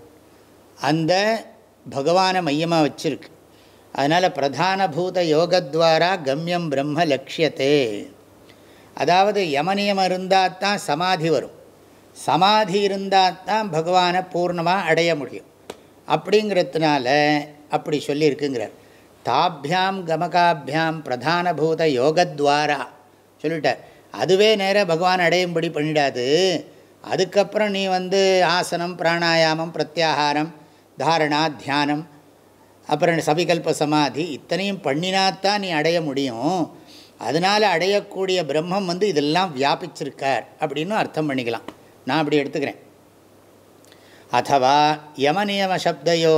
அந்த பகவானை மையமாக வச்சுருக்கு. அதனால் பிரதானபூத யோகத்வாரா கம்யம் பிரம்ம லட்சியத்தே அதாவது யமனியம் இருந்தால் தான் சமாதி வரும். சமாதி இருந்தால் தான் பகவானை பூர்ணமாக அடைய முடியும். அப்படிங்கிறதுனால அப்படி சொல்லியிருக்குங்கிறார். தாபியாம் கமகாபியாம் பிரதானபூத யோகத்வாரா சொல்லிட்டார். அதுவே நேராக பகவான் அடையும்படி பண்ணிடாது. அதுக்கப்புறம் நீ வந்து ஆசனம் பிராணாயாமம் பிரத்யாகாரம் தாரணா தியானம் அப்புறம் சபிகல்ப சமாதி இத்தனையும் பண்ணினாத்தான் நீ அடைய முடியும். அதனால் அடையக்கூடிய பிரம்மம் வந்து இதெல்லாம் வியாபிச்சிருக்கார் அப்படின்னு அர்த்தம் பண்ணிக்கலாம். நான் அப்படி எடுத்துக்கிறேன். அதுவா யமநியம சப்தையோ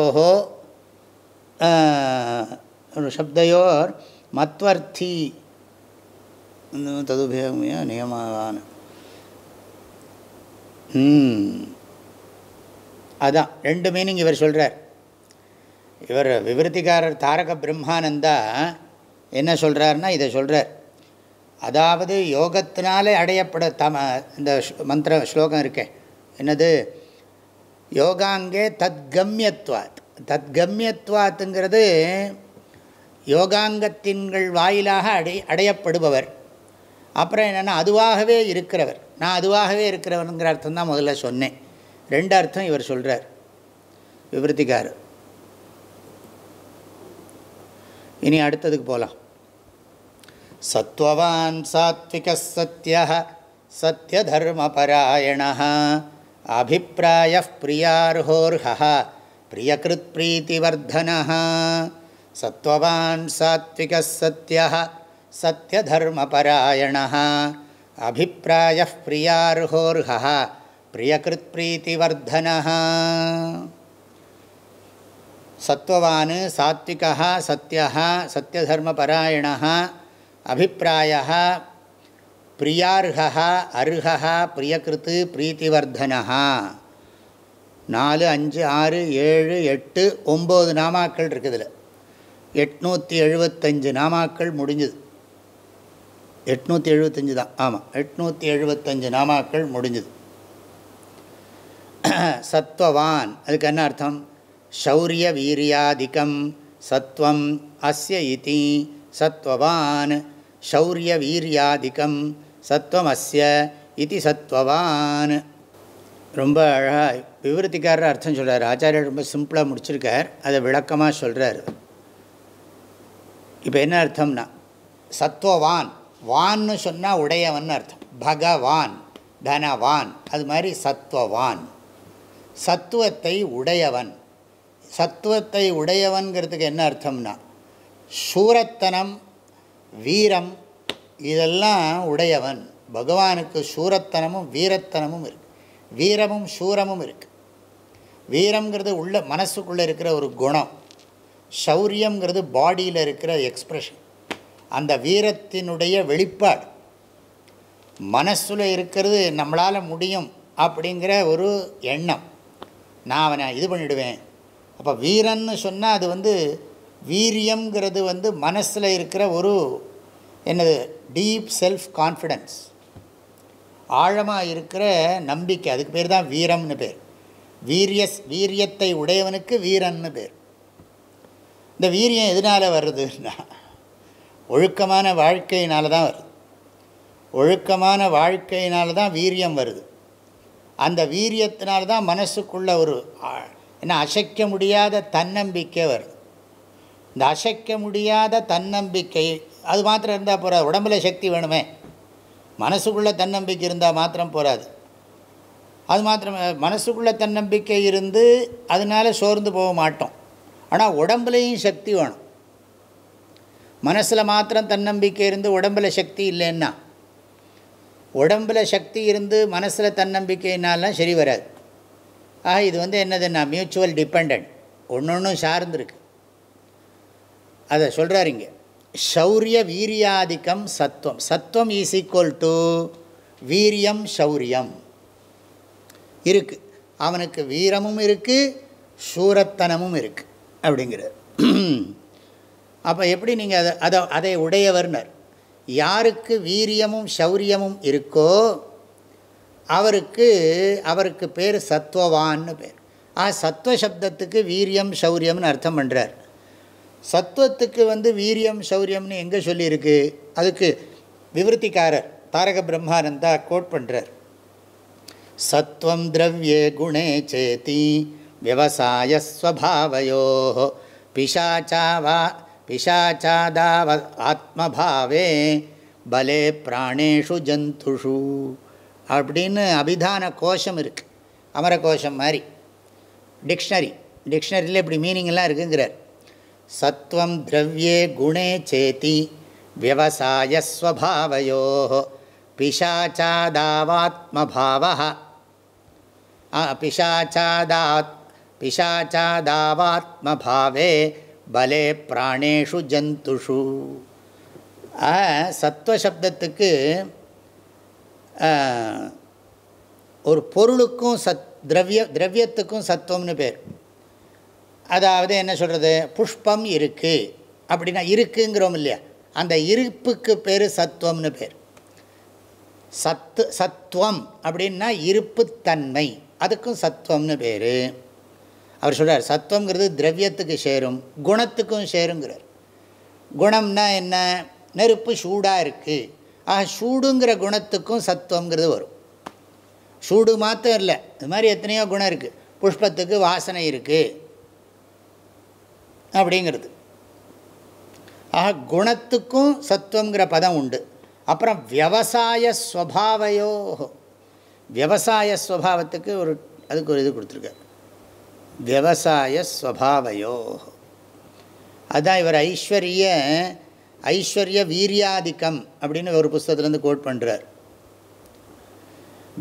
சப்தையோர் மத்வர்த்தி. ததுபேமிய நியமவான. அதான் ரெண்டு மீனிங் இவர் சொல்கிறார் இவர் விவருத்திகாரர் தாரக பிரம்மானந்தா என்ன சொல்கிறாருன்னா இதை சொல்கிறார் அதாவது யோகத்தினாலே அடையப்பட தம இந்த மந்திர ஸ்லோகம் இருக்கே. என்னது? யோகாங்கே தத்கம்யத்வாத். தத்கம்யத்வாத்துங்கிறது யோகாங்கத்தின்கள் வாயிலாக அடை அடையப்படுபவர். அப்புறம் என்னென்னா அதுவாகவே இருக்கிறவர். நான் அதுவாகவே இருக்கிறவனுங்கிற அர்த்தம் தான் முதல்ல சொன்னேன். ரெண்டு அர்த்தம் இவர் சொல்கிறார் விவருத்திக்கார் இனி அடுத்ததுக்கு போகலாம் சத்வவான் சாத்விக சத்ய சத்யதர்மபராயண அபிப்பிராய பிரியார்ஹோர்ஹ பிரியகிருத் பிரீத்திவர்தன சத்வவான் சாத்விக சத்ய சத்யதர்மபராயண அபிப்பிராய பிரியார்ஹோர்ஹ பிரியகிருத் பிரீத்திவர்தன சத்வவான் சாத்விகா சத்யா சத்யதர்மபராயண அபிப்பிராய பிரியார்ஹா அருகா பிரியகிருத்து பிரீத்திவர்தனா நாலு அஞ்சு ஆறு ஏழு எட்டு ஒம்பது நாமாக்கள் இருக்குதுல. எட்நூற்றி எழுபத்தஞ்சு நாமாக்கள் முடிஞ்சுது. எட்நூற்றி எழுபத்தஞ்சு தான். ஆமாம் எட்நூற்றி எழுபத்தஞ்சு நாமாக்கள் முடிஞ்சுது. சத்வவான் அதுக்கு என்ன அர்த்தம்? சௌரிய வீரியாதிக்கம் சத்வம் அஸ்ய இதி சத்வவான் ஷௌரிய வீரியாதிக்கம் சத்வமஸ்ய இது சத்வவான் ரொம்ப அழகாக விவருத்திக்காரர் அர்த்தம் சொல்கிறார் ஆச்சாரியர் ரொம்ப சிம்பிளாக முடிச்சிருக்கார். அதை விளக்கமாக சொல்கிறார் இப்போ என்ன அர்த்தம்னா சத்வவான் வான்னு சொன்னால் உடையவன் அர்த்தம். பகவான் தனவான் அது மாதிரி சத்வவான். சத்துவத்தை உடையவன். சத்துவத்தை உடையவன்கிறதுக்கு என்ன அர்த்தம்னா சூரத்தனம் வீரம் இதெல்லாம் உடையவன். பகவானுக்கு சூரத்தனமும் வீரத்தனமும் இருக்குது வீரமும் சூரமும் இருக்குது வீரம்ங்கிறது உள்ள மனசுக்குள்ளே இருக்கிற ஒரு குணம். சௌரியங்கிறது பாடியில் இருக்கிற எக்ஸ்ப்ரெஷன் அந்த வீரத்தினுடைய வெளிப்பாடு. மனசில் இருக்கிறது நம்மளால் முடியும் அப்படிங்கிற ஒரு எண்ணம். நான் அவனை இது பண்ணிவிடுவேன் அப்போ வீரன்னு சொன்னால் அது வந்து வீரியங்கிறது வந்து மனசில் இருக்கிற ஒரு என்னது? டீப் செல்ஃப் கான்ஃபிடென்ஸ் ஆழமாக இருக்கிற நம்பிக்கை. அதுக்கு பேர் தான் வீரம்னு பேர். வீரியஸ் வீரியத்தை உடையவனுக்கு வீரன்னு பேர். இந்த வீரியம் எதனால் வருதுன்னா ஒழுக்கமான வாழ்க்கையினால தான் வருது. ஒழுக்கமான வாழ்க்கையினால தான் வீரியம் வருது. அந்த வீரியத்தினால தான் மனசுக்குள்ள ஒரு ஏன்னா அசைக்க முடியாத தன்னம்பிக்கை வரும். இந்த அசைக்க முடியாத தன்னம்பிக்கை அது மாத்திரம் இருந்தால் போகாது உடம்புல சக்தி வேணுமே. மனசுக்குள்ளே தன்னம்பிக்கை இருந்தால் மாத்திரம் போகாது அது மாத்திரம் மனசுக்குள்ளே தன்னம்பிக்கை இருந்து அதனால சோர்ந்து போக மாட்டோம். ஆனால் உடம்புலையும் சக்தி வேணும். மனசில் மாத்திரம் தன்னம்பிக்கை இருந்து உடம்பில் சக்தி இல்லைன்னா உடம்பில் சக்தி இருந்து மனசில் தன்னம்பிக்கைனாலாம் சரி வராது. ஆக இது வந்து என்னதுன்னா மியூச்சுவல் டிபெண்ட் ஒன்று ஒன்றும் சார்ந்திருக்கு. அதை சொல்கிறார் இங்கே. சௌரிய வீரியாதிக்கம் சத்துவம். சத்துவம் ஈஸ் ஈக்குவல் டு வீரியம் ஷௌரியம். இருக்குது அவனுக்கு வீரமும் இருக்குது சூரத்தனமும் இருக்குது அப்படிங்கிறது அப்போ எப்படி நீங்கள் அதை அதை அதை உடையவர்னர்? யாருக்கு வீரியமும் சௌரியமும் இருக்கோ அவருக்கு அவருக்கு பேர் சத்வவான்னு பேர். ஆ சத்வ சப்தத்துக்கு வீரியம் சௌரியம்னு அர்த்தம் பண்ணுறார் சத்துவத்துக்கு வந்து வீரியம் சௌரியம்னு எங்கே சொல்லியிருக்கு? அதுக்கு விவருத்திக்காரர் தாரக பிரம்மானந்தா கோட் பண்ணுறார் சத்வம் திரவியே குணே சேதி விவசாயஸ்வபாவயோ பிசாச்சாவா பிசாச்சாதாவ ஆத்மபாவே பலே பிராணேஷு ஜந்துஷு. அப்படின்னு அபிதான கோஷம் இருக்குது அமர கோஷம் மாதிரி. டிக்ஷனரி டிக்ஷனரியில் இப்படி மீனிங்லாம் இருக்குங்கிறார். சத்வம் திரவியே குணே சேதி விவசாயஸ்வபாவயோ பிசாச்சாதாவாத்மபாவ பிசாச்சாதாத் பிசாச்சாதாவாத்மபாவே பலே பிராணேஷு ஜந்துஷு. சத்வசப்தத்துக்கு ஒரு பொருளுக்கும் சத் திரவிய திரவியத்துக்கும் சத்துவம்னு பேர். அதாவது என்ன சொல்கிறது புஷ்பம் இருக்குது அப்படின்னா இருக்குங்கிறோம் இல்லையா? அந்த இருப்புக்கு பேர் சத்துவம்னு பேர். சத்து சத்துவம் அப்படின்னா இருப்புத்தன்மை. அதுக்கும் சத்துவம்னு பேர். அவர் சொல்கிறார் சத்துவங்கிறது திரவியத்துக்கு சேரும் குணத்துக்கும் சேருங்கிறார். குணம்னா என்ன? நெருப்பு சூடாக இருக்குது ஆக சூடுங்கிற குணத்துக்கும் சத்துவங்கிறது வரும். சூடு மாத்திரம் இல்லை. இது மாதிரி எத்தனையோ குணம் இருக்குது புஷ்பத்துக்கு வாசனை இருக்குது அப்படிங்கிறது. ஆக குணத்துக்கும் சத்துவங்கிற பதம் உண்டு. அப்புறம் விவசாய ஸ்வபாவையோ விவசாய ஸ்வபாவத்துக்கு ஒரு அதுக்கு ஒரு இது கொடுத்துருக்கார். விவசாய ஸ்வபாவையோ. அதுதான் இவர் ஐஸ்வர்ய ஐஸ்வர்ய வீரியாதிக்கம் அப்படின்னு ஒரு புஸ்தகத்துலேருந்து கோட் பண்ணுறார்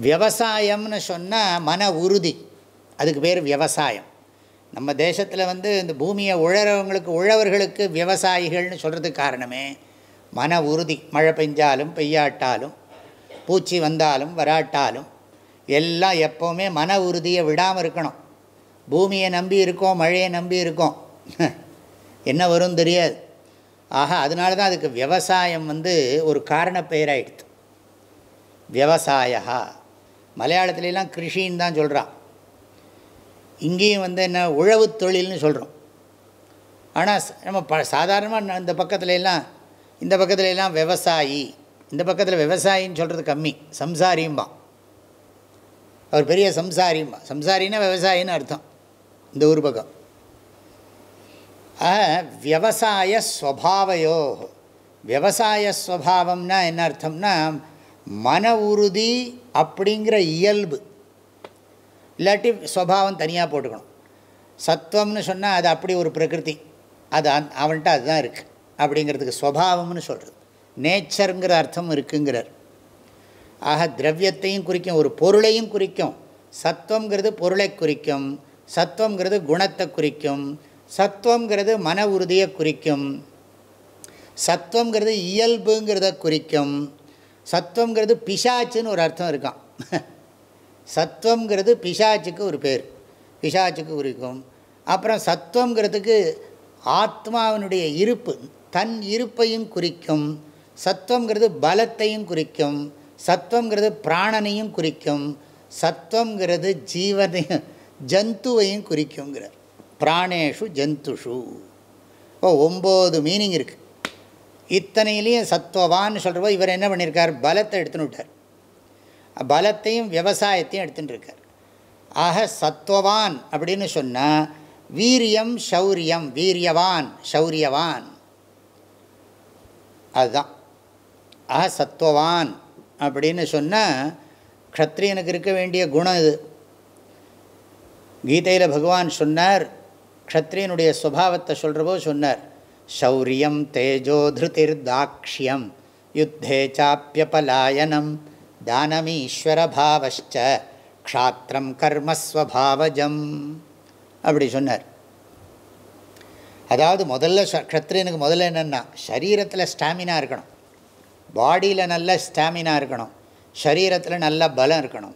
விவசாயம்னு சொன்னால் மன உறுதி அதுக்கு பேர் விவசாயம். நம்ம தேசத்தில் வந்து இந்த பூமியை உழறவங்களுக்கு உழவர்களுக்கு விவசாயிகள்னு சொல்கிறதுக்கு காரணமே மன உறுதி. மழை பெஞ்சாலும் பெய்யாட்டாலும் பூச்சி வந்தாலும் வராட்டாலும் எல்லாம் எப்போவுமே மன உறுதியை விடாமல் இருக்கணும். பூமியை நம்பி இருக்கோம் மழையை நம்பி இருக்கோம். (laughs) என்ன வரும் தெரியாது. ஆக அதனால தான் அதுக்கு விவசாயம் வந்து ஒரு காரண பெயராகிடுது விவசாயா மலையாளத்துலலாம் கிருஷின்னு தான் சொல்கிறான் இங்கேயும் வந்து என்ன உழவு தொழில்னு சொல்கிறோம் ஆனால் நம்ம ப சாதாரணமாக இந்த பக்கத்துல எல்லாம் இந்த பக்கத்துல எல்லாம் விவசாயி இந்த பக்கத்தில் விவசாயின்னு சொல்கிறது கம்மி. சம்சாரியும்பா. அவர் பெரிய சம்சாரியும்பா. சம்சாரின்னா விவசாயின்னு அர்த்தம். இந்த ஊர் பக்கம். விவசாய ஸ்வபாவையோ விவசாய ஸ்வபாவம்னா என்ன அர்த்தம்னா மன உறுதி அப்படிங்கிற இயல்பு. இல்லாட்டி ஸ்வபாவம் தனியாக போட்டுக்கணும். சத்துவம்னு சொன்னால் அது அப்படி ஒரு பிரகிருதி. அது அந் அவன்கிட்ட அதுதான் இருக்குது அப்படிங்கிறதுக்கு ஸ்வபாவம்னு சொல்கிறது நேச்சருங்கிற அர்த்தம் இருக்குங்கிறார். ஆக திரவியத்தையும் குறிக்கும் ஒரு பொருளையும் குறிக்கும். சத்துவங்கிறது பொருளை குறிக்கும். சத்துவங்கிறது குணத்தை குறிக்கும். சத்துவங்கிறது மன உறுதியை குறிக்கும். சத்துவங்கிறது இயல்புங்கிறத குறிக்கும். சத்துவங்கிறது பிசாச்சுன்னு ஒரு அர்த்தம் இருக்கான் (laughs) சத்துவங்கிறது பிசாச்சுக்கு ஒரு பேர். பிசாச்சுக்கு குறிக்கும். அப்புறம் சத்துவங்கிறதுக்கு ஆத்மாவினுடைய இருப்பு தன் இருப்பையும் குறிக்கும். சத்துவங்கிறது பலத்தையும் குறிக்கும். சத்துவங்கிறது பிராணனையும் குறிக்கும். சத்துவங்கிறது ஜீவனையும் ஜந்துவையும் குறிக்குங்கிறார் பிராணேஷு ஜந்துஷு. இப்போ ஒம்பது மீனிங் இருக்குது இத்தனையிலையும் சத்துவவான்னு சொல்கிறப்போ இவர் என்ன பண்ணியிருக்கார் பலத்தை எடுத்துன்னு விட்டார். பலத்தையும் விவசாயத்தையும் எடுத்துகிட்டு இருக்கார். ஆக சத்துவவான் அப்படின்னு சொன்னால் வீரியம் ஷௌரியம் வீரியவான் ஷௌரியவான். அதுதான். ஆக சத்துவவான் அப்படின்னு சொன்னால் க்ஷத்ரியனுக்கு இருக்க வேண்டிய குணம் இது. கீதையில் பகவான் சொன்னார் க்ஷத்ரியனுடைய சுபாவத்தை சொல்கிறபோ சொன்னார் சௌரியம் தேஜோ திருதிர் தாக்ஷியம் யுத்தே சாப்பியபலாயனம் தானமீஸ்வரபாவச்ச க்ஷாத்திரம் கர்மஸ்வபாவஜம் அப்படி சொன்னார். அதாவது முதல்ல க்ஷத்ரியனுக்கு முதல்ல என்னென்னா சரீரத்தில் ஸ்டாமினா இருக்கணும். பாடியில் நல்ல ஸ்டாமினா இருக்கணும். சரீரத்தில் நல்ல பலம் இருக்கணும்.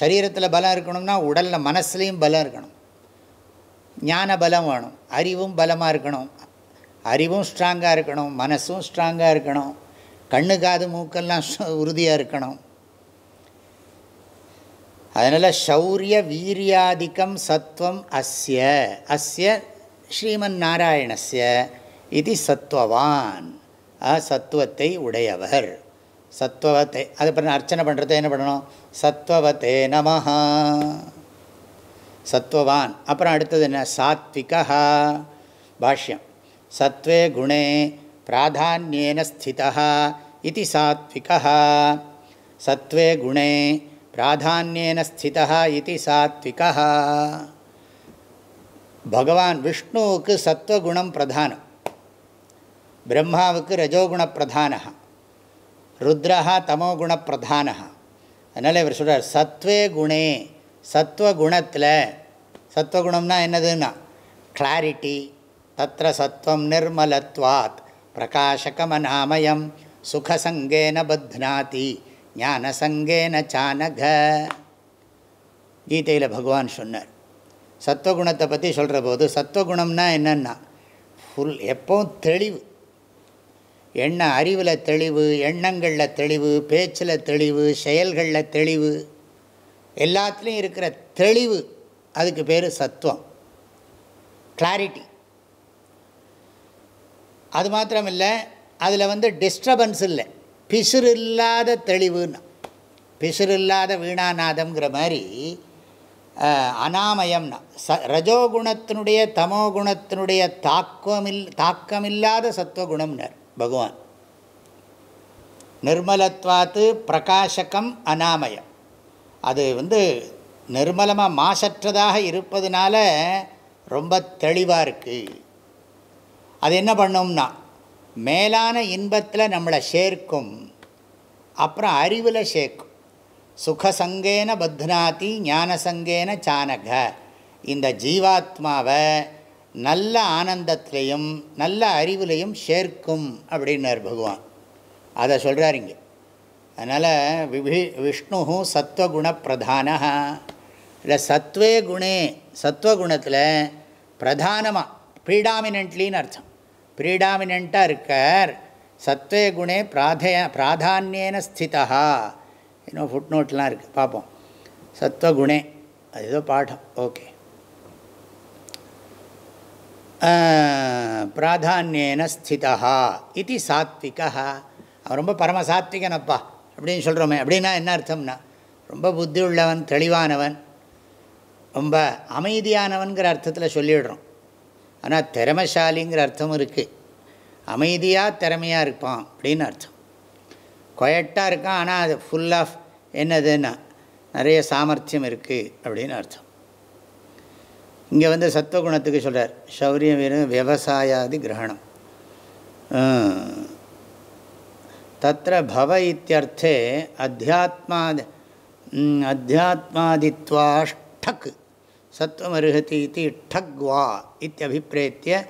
சரீரத்தில் பலம் இருக்கணும்னா உடலில் மனசுலேயும் பலம் இருக்கணும். ஞான பலம் வேணும். அறிவும் பலமாக இருக்கணும். அறிவும் ஸ்ட்ராங்காக இருக்கணும். மனசும் ஸ்ட்ராங்காக இருக்கணும். கண்ணு காது மூக்கெல்லாம் உறுதியாக இருக்கணும். அதனால் சௌரிய வீரியாதிக்கம் சத்வம் அஸ்ய. அஸ்ய ஸ்ரீமன் நாராயணஸ்ய. இது சத்வவான். சத்துவத்தை உடையவர். சத்வவத்தை அது அப்புறம் அர்ச்சனை பண்ணுறது என்ன பண்ணணும்? சத்வவத்தே நமஹா. சத்வவான் அப்புறம் அடுத்தது என்ன? சாத்விகா பாஷ்யம். சத்வே குணே பிராதானியேன ஸ்திதா இது சாத்விகா சத்வே குணே பிராதானியேன ஸ்திதா இது சாத்விகா பகவான் விஷ்ணுவுக்கு சத்வகுணம் பிரதானம். பிரம்மாவுக்கு ரஜோகுண பிரதான ருத்ரஹா தமோகுண பிரதான அதனால் இவர் சொல்கிறார் சத்வே குணே சத்வகுணத்தில் சத்வகுணம்னா என்னதுன்னா கிளாரிட்டி தத்திர சத்வம் நிர்மலத்வாத் பிரகாஷகமநாமயம் சுகசங்கேன பத்னாதி ஞானசங்கேன சானக. கீதையில் பகவான் சொன்னார். சத்வகுணத்தை பற்றி சொல்கிற போது சத்வகுணம்னா என்னென்னா ஃபுல் எப்போவும் தெளிவு. எண்ண அறிவில் தெளிவு எண்ணங்களில் தெளிவு பேச்சில் தெளிவு செயல்களில் தெளிவு. எல்லாத்துலேயும் இருக்கிற தெளிவு அதுக்கு பேர் சத்துவம். கிளாரிட்டி அது மாத்திரம் இல்லை அதில் வந்து டிஸ்டர்பன்ஸ் இல்லை. பிசுறு இல்லாத தெளிவுன்னா. பிசுறு இல்லாத வீணாநாதம்ங்கிற மாதிரி அனாமயம்னா. ச ரஜோகுணத்தினுடைய தமோகுணத்தினுடைய தாக்கமில் தாக்கமில்லாத சத்துவகுணம்னர் பகவான். நிர்மலத்வாத்து பிரகாசகம் அனாமயம். அது வந்து நிர்மலமாக மாசற்றதாக இருப்பதுனால ரொம்ப தெளிவாக இருக்குது அது என்ன பண்ணோம்னா மேலான இன்பத்தில் நம்மளை சேர்க்கும் அப்புறம் அறிவில் சேர்க்கும். சுகசங்கேன பத்னாதி ஞானசங்கேன சானக இந்த ஜீவாத்மாவை நல்ல ஆனந்தத்திலையும் நல்ல அறிவிலையும் சேர்க்கும் அப்படின்னார் பகவான். அதை சொல்கிறாருங்க இங்கே. அதனால் விபி விஷ்ணு சத்வகுண பிரதான இல்லை சத்வே குணே சத்வகுணத்தில் பிரதானமாக ப்ரீடாமினன்ட்லின்னு அர்த்தம். ப்ரீடாமினண்ட்டாக இருக்கார் சத்வே குணே பிராதய பிராதானியன ஸ்திதா இன்னும் ஃபுட் நோட்லாம் இருக்குது பார்ப்போம் சத்வகுணே அது ஏதோ பாடம் ஓகே. பிராதானியன ஸ்திதா இது சாத்விகா அவன் ரொம்ப பரம சாத்விகனப்பா அப்படின்னு சொல்கிறோமே அப்படின்னா என்ன அர்த்தம்னா ரொம்ப புத்தி உள்ளவன் தெளிவானவன் ரொம்ப அமைதியானவன்கிற அர்த்தத்தில் சொல்லிடுறோம். ஆனால் திறமைசாலிங்கிற அர்த்தமும் இருக்குது அமைதியாக திறமையாக இருப்பான் அப்படின்னு அர்த்தம். கொயட்டாக இருக்கான் ஆனால் அது ஃபுல் ஆஃப் என்னதுன்னா நிறைய சாமர்த்தியம் இருக்குது அப்படின்னு அர்த்தம். இங்கே வந்து சத்துவகுணத்துக்கு சொல்கிறார் சௌரியம் வீரம் விவசாயாதி கிரகணம். தத்திர பவ இத்தியர்த்தே அத்தியாத்மா அத்தியாத்மாதித்வாஷ்டக் சத்வமருகதி இது டக்வா இத்தியபிப்பிரேத்திய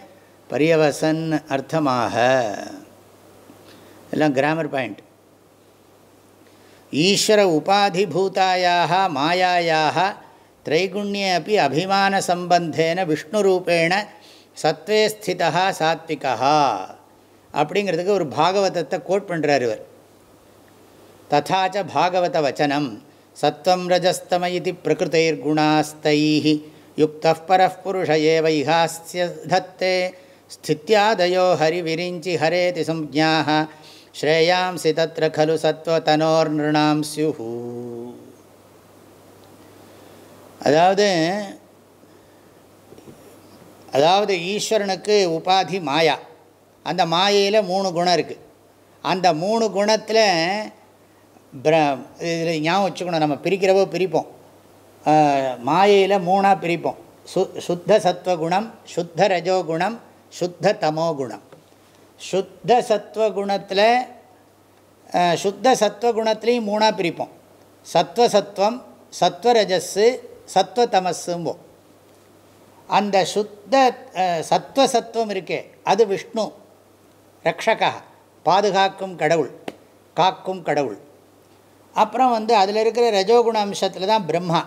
பரியவசன் அர்த்தமாக எல்லாம் கிராமர் பாயிண்ட் ஈஸ்வர உபாதிபூதாயாக மாயாயாக திரைகுண்யே அப்படி அபிமான சம்பந்தேன விஷ்ணுரூபேண சத்வே ஸ்திதா சாத்விகா அப்படிங்கிறதுக்கு ஒரு பாகவதத்தை கோட் பண்ணுறார் இவர். ததாச்ச பாகவத வச்சனம் சத்வம் ரஜஸ்தம இது பிரகிருத்தைர் குணாஸ்தை யுக்த பரப்புருஷ ஏவைஹாஸ்ய தத்தே ஸ்தித்யாதயோ ஹரிவிரிஞ்சி ஹரேதி சம்ஜாः ஸ்ரேயாம்சி தத்ர खलु சத்வதனோர்நிருணாம் ஸ்யுः அதாவது அதாவது ஈஸ்வரனுக்கு உபாதி மாயா. அந்த மாயையில் மூணு குணம் இருக்குது அந்த மூணு குணத்தில் பிர இதில் ஞாபகம் வச்சுக்கணும். நம்ம பிரிக்கிறவோ பிரிப்போம். மாயையில் மூணாக பிரிப்போம். சு சுத்த சத்வகுணம் சுத்த ரஜோகுணம் சுத்த தமோகுணம் சுத்த சத்வகுணத்தில் சுத்த சத்வகுணத்துலேயும் மூணாக பிரிப்போம். சத்வசத்வம் சத்வரஜஸ்ஸு சத்வதமஸும்போம் அந்த சுத்த சத்வசத்வம் இருக்கே அது விஷ்ணு. ரக்ஷகா பாதுகாக்கும் கடவுள் காக்கும் கடவுள். அப்புறம் வந்து அதில் இருக்கிற ரஜோகுண அம்சத்தில் தான் பிரம்மா.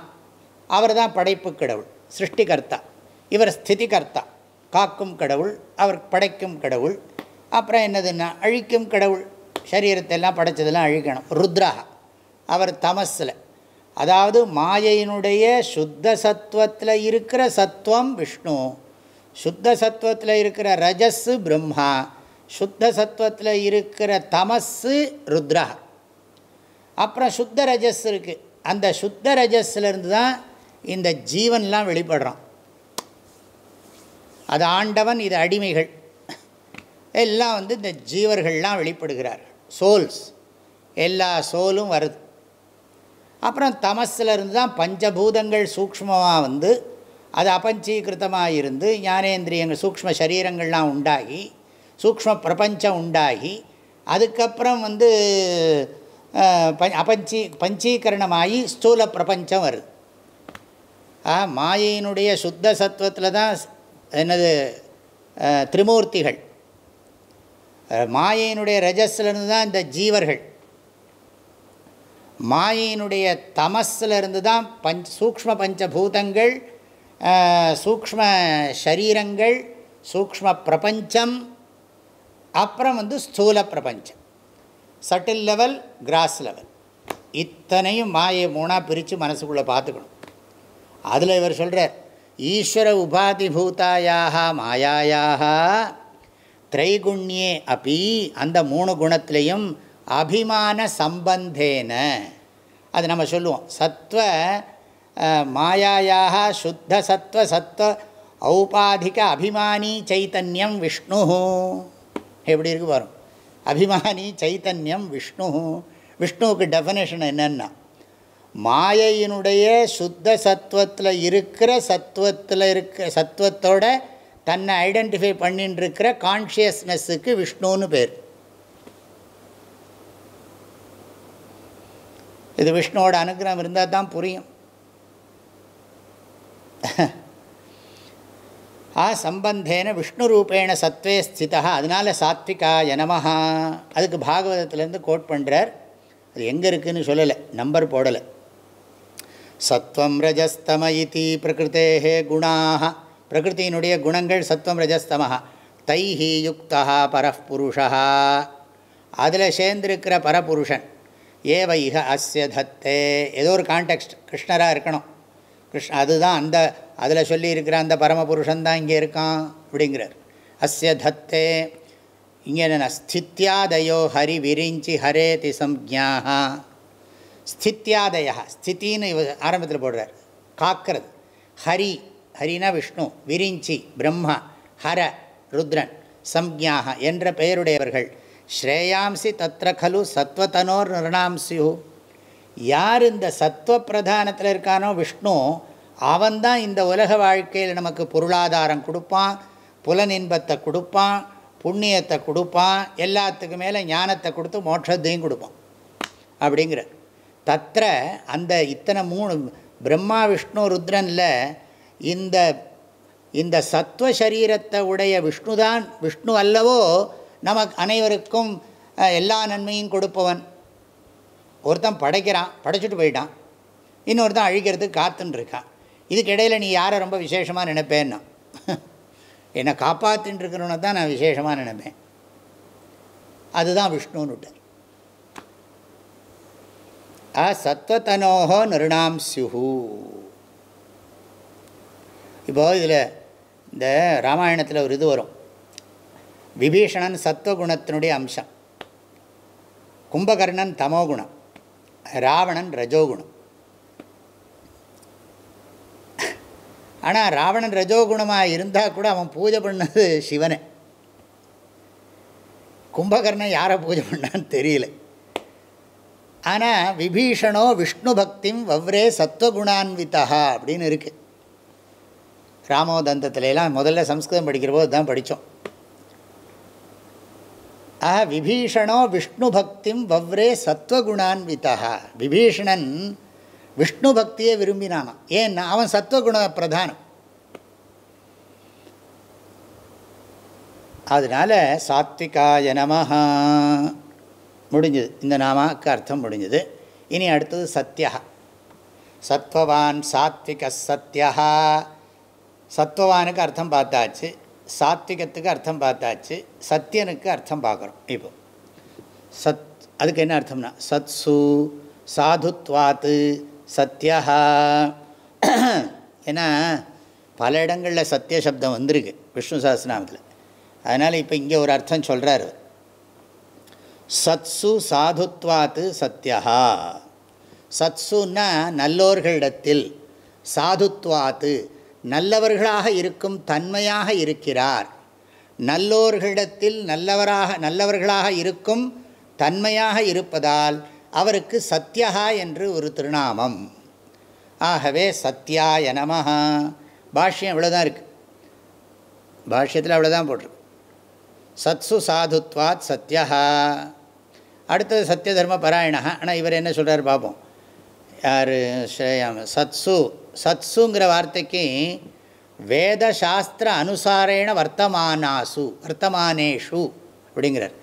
அவர் தான் படைப்பு கடவுள் சிருஷ்டிகர்த்தா. இவர் ஸ்திதி கர்த்தா காக்கும் கடவுள் அவர் படைக்கும் கடவுள். அப்புறம் என்னதுன்னா அழிக்கும் கடவுள். சரீரத்தை எல்லாம் படைச்சதெல்லாம் அழிக்கணும். ருத்ரா அவர் தமஸில். அதாவது மாயையினுடைய சுத்த சத்துவத்தில் இருக்கிற சத்துவம் விஷ்ணு. சுத்த சத்துவத்தில் இருக்கிற ரஜஸ்ஸு பிரம்மா. சுத்த சத்துவத்தில் இருக்கிற தமஸு ருத்ரா அப்புறம் சுத்த ரஜஸ் இருக்குது அந்த சுத்த ரஜஸ்லேருந்து தான் இந்த ஜீவன்லாம் வெளிப்படுறான். அது ஆண்டவன் இது அடிமைகள். எல்லாம் வந்து இந்த ஜீவர்கள்லாம் வெளிப்படுகிறார்கள் சோல்ஸ். எல்லா சோலும் வருது. அப்புறம் தமஸில் இருந்து தான் பஞ்சபூதங்கள் சூக்ஷ்மமாக வந்து அது அபஞ்சீகிருத்தமாக இருந்து ஞானேந்திரியங்கள் சூக்ம சரீரங்கள்லாம் உண்டாகி சூக்ஷ்ம பிரபஞ்சம் உண்டாகி அதுக்கப்புறம் வந்து அபஞ்சீ பஞ்சீகரணமாகி ஸ்தூல பிரபஞ்சம் வருது. ஆ மாயையினுடைய சுத்த சத்துவத்தில் தான் என்னது திரிமூர்த்திகள். மாயையினுடைய ரஜஸ்லேருந்து தான் இந்த ஜீவர்கள். மாயினுடைய தமஸிலிருந்து தான் பஞ்ச் சூக்ம பஞ்சபூதங்கள் சூக்ம சரீரங்கள் சூக்ம பிரபஞ்சம் அப்புறம் வந்து ஸ்தூல பிரபஞ்சம். சட்டில் லெவல் கிராஸ் லெவல் இத்தனையும் மாயை மூணாக பிரித்து மனசுக்குள்ளே பார்த்துக்கணும். அதில் இவர் சொல்கிறார் ஈஸ்வர உபாதி பூதாயாக மாயாயாக திரைகுண்யே அப்பி அந்த மூணு குணத்திலையும் அபிமான சம்பந்தேன. அது நம்ம சொல்லுவோம். சத்வ மாயாயாக சுத்த சத்வ சத்வ ஔபாதிக அபிமானி சைத்தன்யம் விஷ்ணு. எப்படி இருக்கு வரும் அபிமானி சைத்தன்யம் விஷ்ணு. விஷ்ணுவுக்கு டெஃபனேஷன் என்னென்னா மாயையினுடைய சுத்த சத்துவத்தில் இருக்கிற சத்துவத்தில் இருக்க சத்துவத்தோட தன்னை ஐடென்டிஃபை பண்ணின்னு இருக்கிற கான்ஷியஸ்னஸுக்கு விஷ்ணுன்னு பேர். இது விஷ்ணுவோட அனுகிரகம் இருந்தால் தான் புரியும். ஆ சம்பந்தேன விஷ்ணு ரூபேண சத்வே ஸ்திதா அதனால் சாத்விகாய நமஹா அதுக்கு பாகவதத்துலேருந்து கோட் பண்ணுறார் அது எங்கே இருக்குதுன்னு சொல்லலை நம்பர் போடலை சத்வம் ரஜஸ்தம இதி பிரகிருத்தே குணாக பிரகிருத்தியினுடைய குணங்கள் சத்வம் ரஜஸ்தமாக தைஹி யுக்தா பரப்புருஷா அதில் சேர்ந்திருக்கிற பரபுருஷன் ஏவ இக அஸ்ய தத்தே ஏதோ ஒரு கான்டெக்ட் கிருஷ்ணராக இருக்கணும் கிருஷ்ண அதுதான் அந்த அதில் சொல்லியிருக்கிற அந்த பரமபுருஷன்தான் இங்கே இருக்கான் அப்படிங்கிறார். அஸ்ய தத்தே இங்கே என்ன ஸ்தித்யாதயோ ஹரி விரிஞ்சி ஹரேதி சம்ஜாக ஸ்தித்யாதயா ஸ்தித்தின்னு இவ ஆரம்பத்தில் போடுறார். காக்கிறது. ஹரி ஹரினா விஷ்ணு விரிஞ்சி பிரம்மா ஹர ருத்ரன் சம்ஜாக என்ற பெயருடையவர்கள். ஸ்ரேயாம்சி தத்ர கலு சத்வதனோர் நிர்ணாம்சியு யார் இந்த சத்வ பிரதானத்தில் இருக்கானோ விஷ்ணு அவன்தான் இந்த உலக வாழ்க்கையில் நமக்கு பொருளாதாரம் கொடுப்பான் புலனின்பத்தை கொடுப்பான் புண்ணியத்தை கொடுப்பான் எல்லாத்துக்கு மேலே ஞானத்தை கொடுத்து மோட்சத்தையும் கொடுப்பான். அப்படிங்கிற. தத்திர அந்த இத்தனை மூணு பிரம்மா விஷ்ணு ருத்ரனில் இந்த இந்த சத்துவ சரீரத்தை உடைய விஷ்ணு தான் விஷ்ணு அல்லவோ நமக்கு அனைவருக்கும் எல்லா நன்மையும் கொடுப்பவன். ஒருத்தன் படைக்கிறான் படைச்சிட்டு போயிட்டான். இன்னொருத்தன் அழிக்கிறதுக்கு காத்துன்னு இருக்கான். இதுக்கிடையில் நீ யாரை ரொம்ப விசேஷமாக நினைப்பேன்னா? என்னை காப்பாற்றின்னு தான் நான் விசேஷமாக நினைப்பேன். அதுதான் விஷ்ணுன்னு ஆ சத்வத்தனோகோ நிருணாம் சியு இப்போது இதில் இந்த ராமாயணத்தில் ஒரு இது வரும். விபீஷணன் சத்வகுணத்தினுடைய அம்சம். கும்பகர்ணன் தமோகுணம். ராவணன் ரஜோகுணம். ஆனால் ராவணன் ரஜோகுணமாக இருந்தால் கூட அவன் பூஜை பண்ணது சிவனை. கும்பகர்ணன் யாரை பூஜை பண்ணான்னு தெரியல. ஆனால் விபீஷணோ விஷ்ணு பக்திம் வவ்ரே சத்வகுணான்விதா அப்படின்னு இருக்குது ராமோதந்தத்துலலாம் முதல்ல சம்ஸ்கிருதம் படிக்கிற போது தான் படித்தோம். ஆஹா விபீஷணோ விஷ்ணு பக்திம் வவ்ரே சத்வகுணான்விதா விபீஷணன் விஷ்ணு பக்தியை விரும்பினானான் ஏன்னா அவன் சத்வகுண பிரதானம். அதனால் சாத்விகாய நமஹா. முடிஞ்சது. இந்த நாமாவுக்கு அர்த்தம் முடிஞ்சது. இனி அடுத்தது சத்யா. சத்வவான் சாத்விக சத்யா. சத்வவானுக்கு அர்த்தம் பார்த்தாச்சு. சாத்விகத்துக்கு அர்த்தம் பார்த்தாச்சு. சத்தியனுக்கு அர்த்தம் பார்க்குறோம். இப்போ சத் அதுக்கு என்ன அர்த்தம்னா சத்சு சாதுத்வாத்து சத்யா ஏன்னா பல இடங்களில் சத்திய சப்தம் வந்திருக்கு விஷ்ணு சாஸ்திரநாமத்தில் அதனால் இப்போ இங்கே ஒரு அர்த்தம் சொல்கிறாரு சத்சு சாதுத்வாத்து சத்யா சத்சுன்னா நல்லோர்களிடத்தில் சாதுத்வாத்து நல்லவர்களாக இருக்கும் தன்மையாக இருக்கிறார். நல்லோர்களிடத்தில் நல்லவராக நல்லவர்களாக இருக்கும் தன்மையாக இருப்பதால் அவருக்கு சத்யகா என்று ஒரு திருநாமம். ஆகவே சத்யாய நமஹா. பாஷ்யம் இவ்வளோதான் இருக்குது பாஷ்யத்தில் அவ்வளோதான் போட்டிருக்கு. சத்சு சாதுத்வாத் சத்யஹா அடுத்தது சத்ய தர்ம பராயணா. ஆனால் இவர் என்ன சொல்கிறார் பார்ப்போம் யார்? ஸ்ரேயாம. சத்சு. சத்சுங்கிற வார்த்தைக்கு வேதசாஸ்திர அனுசாரேண வர்த்தமானாசு. வர்த்தமானேஷு அப்படிங்கிறார்.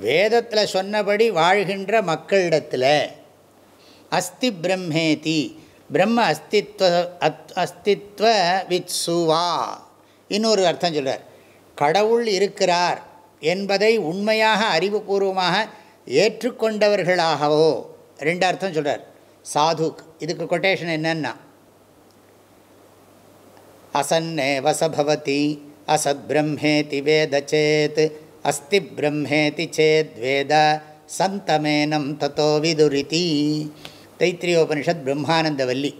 வேதத்தில் சொன்னபடி வாழ்கின்ற மக்களிடத்தில் அஸ்தி பிரம்மேதி பிரம்ம அஸ்தித்வ அத் அஸ்தித்வ வித்சுவா இன்னொரு அர்த்தம் சொல்கிறார் கடவுள் இருக்கிறார் என்பதை உண்மையாக அறிவுபூர்வமாக ஏற்றுக்கொண்டவர்களாகவோ ரெண்டு அர்த்தம் சொல்கிறார் சாதுக் இதுக்கு கொட்டேஷன் என்னன்னா அசன்னே வசபவதி அசத் பிரம்மேதி வேதச்சேத் அஸ்தி பிரம்மேதி சேத்வேத சந்தமேனம் தத்தோ விதுரிதி தைத்திரியோபனிஷத் பிரம்மானந்த வல்லி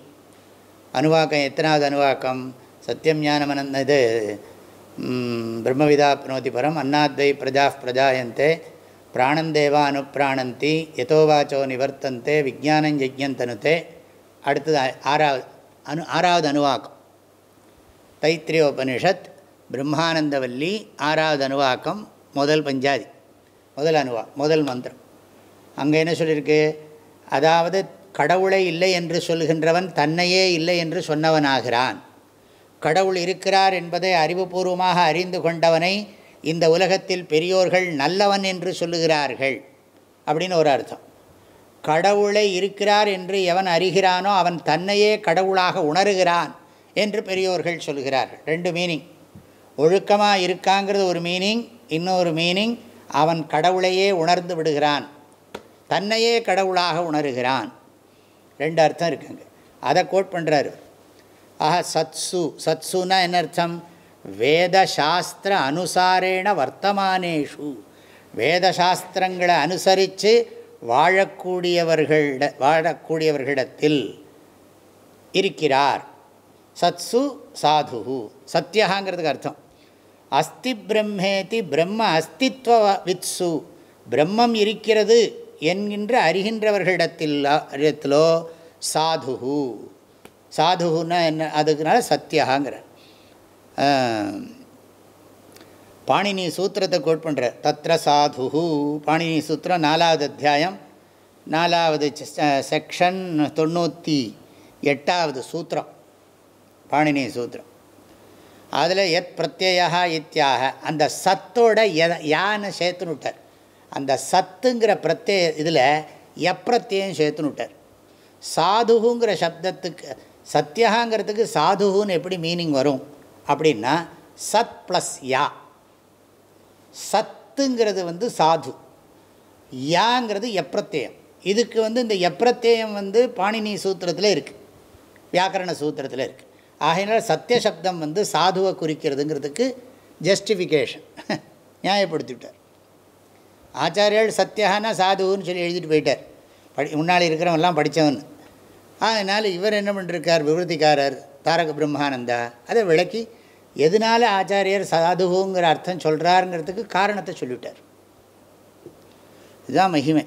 அணுவாக்கம் எத்தனாவது அணுவாக்கம் சத்தியம் ஞானமனந்த இது பிரம்மவிதா பிரணோதி பரம் அன்னாத்வை பிரஜா பிரஜாயந்தே பிராணந்தேவா அனுப்பிராணந்தி எதோவாச்சோ நிவர்த்தந்தே விஜானம் யஜ்யந்தனுத்தே அடுத்தது ஆறாவது அனு ஆறாவது அணுவாக்கம் தைத்திரியோபனிஷத் பிரம்மானந்தவல்லி ஆறாவது அணுவாக்கம் முதல் பஞ்சாதி முதல் அணுவா முதல் மந்திரம். அங்கே என்ன சொல்லியிருக்கு? அதாவது கடவுளை இல்லை என்று சொல்கின்றவன் தன்னையே இல்லை என்று சொன்னவனாகிறான். கடவுள் இருக்கிறார் என்பதை அறிவுபூர்வமாக அறிந்து கொண்டவனை இந்த உலகத்தில் பெரியோர்கள் நல்லவன் என்று சொல்லுகிறார்கள் அப்படின்னு ஒரு அர்த்தம். கடவுளை இருக்கிறார் என்று எவன் அறிகிறானோ அவன் தன்னையே கடவுளாக உணர்கிறான் என்று பெரியோர்கள் சொல்கிறார்கள் ரெண்டு மீனிங் ஒழுக்கமாக இருக்காங்கிறது ஒரு மீனிங் இன்னொரு மீனிங் அவன் கடவுளையே உணர்ந்து விடுகிறான். தன்னையே கடவுளாக உணர்கிறான். ரெண்டு அர்த்தம் இருக்குங்க. அதை கோட் பண்ணுறாரு ஆஹா சத்சு சத்சுனா என்ன அர்த்தம்? வேதசாஸ்திர அனுசாரேண வர்த்தமானேஷு. வேதசாஸ்திரங்களை அனுசரித்து வாழக்கூடியவர்களிட வாழக்கூடியவர்களிடத்தில் இருக்கிறார். சத்சு சாது சத்தியகாங்கிறதுக்கு அர்த்தம். அஸ்தி பிரம்மேதி பிரம்ம அஸ்தித்வ வித்சு. பிரம்மம் இருக்கிறது என்கின்ற அறிகின்றவர்களிடத்திலோ சாதுகு சாதுகுன்னா என்ன? அதுக்குனால சத்தியகாங்கிற பாணினி சூத்திரத்தை கோட் பண்ணுற தத்திர சாது பாணினி சூத்திரம் நாலாவது அத்தியாயம். நாலாவது செக்ஷன் தொண்ணூற்றி எட்டாவது சூத்திரம். பாணினி சூத்திரம். அதில் எத் பிரத்யா இத்தியாக அந்த சத்தோட எத யான்னு சேர்த்துன்னு விட்டார். அந்த சத்துங்கிற பிரத்ய இதில் எப்பிரத்தியம் சேர்த்துன்னு விட்டார். சாதுகுங்கிற சப்தத்துக்கு சத்தியகாங்கிறதுக்கு சாதுகுன்னு எப்படி மீனிங் வரும்? அப்படின்னா சத் ப்ளஸ் யா. சத்துங்கிறது வந்து சாது. யாங்கிறது எப்பிரத்தியம் இதுக்கு வந்து இந்த எப்பிரத்தியம் வந்து பாணினி சூத்திரத்தில் இருக்குது வியாக்கரண சூத்திரத்தில் இருக்குது ஆகையினால் சத்தியசப்தம் வந்து சாதுவை குறிக்கிறதுங்கிறதுக்கு ஜஸ்டிஃபிகேஷன் (laughs) நியாயப்படுத்திவிட்டார். ஆச்சாரியால் சத்தியகானா சாதுன்னு சொல்லி எழுதிட்டு போயிட்டார். படி முன்னால் இருக்கிறவங்கெல்லாம் படித்தவன். அதனால் இவர் என்ன பண்ணிருக்கார்? விவருத்திக்காரர் தாரக பிரம்மானந்தா. அதை விளக்கி எதனால் ஆச்சாரியர் சாதுகுங்கிற அர்த்தம் சொல்கிறாருங்கிறதுக்கு காரணத்தை சொல்லிவிட்டார். இதுதான் மகிமை.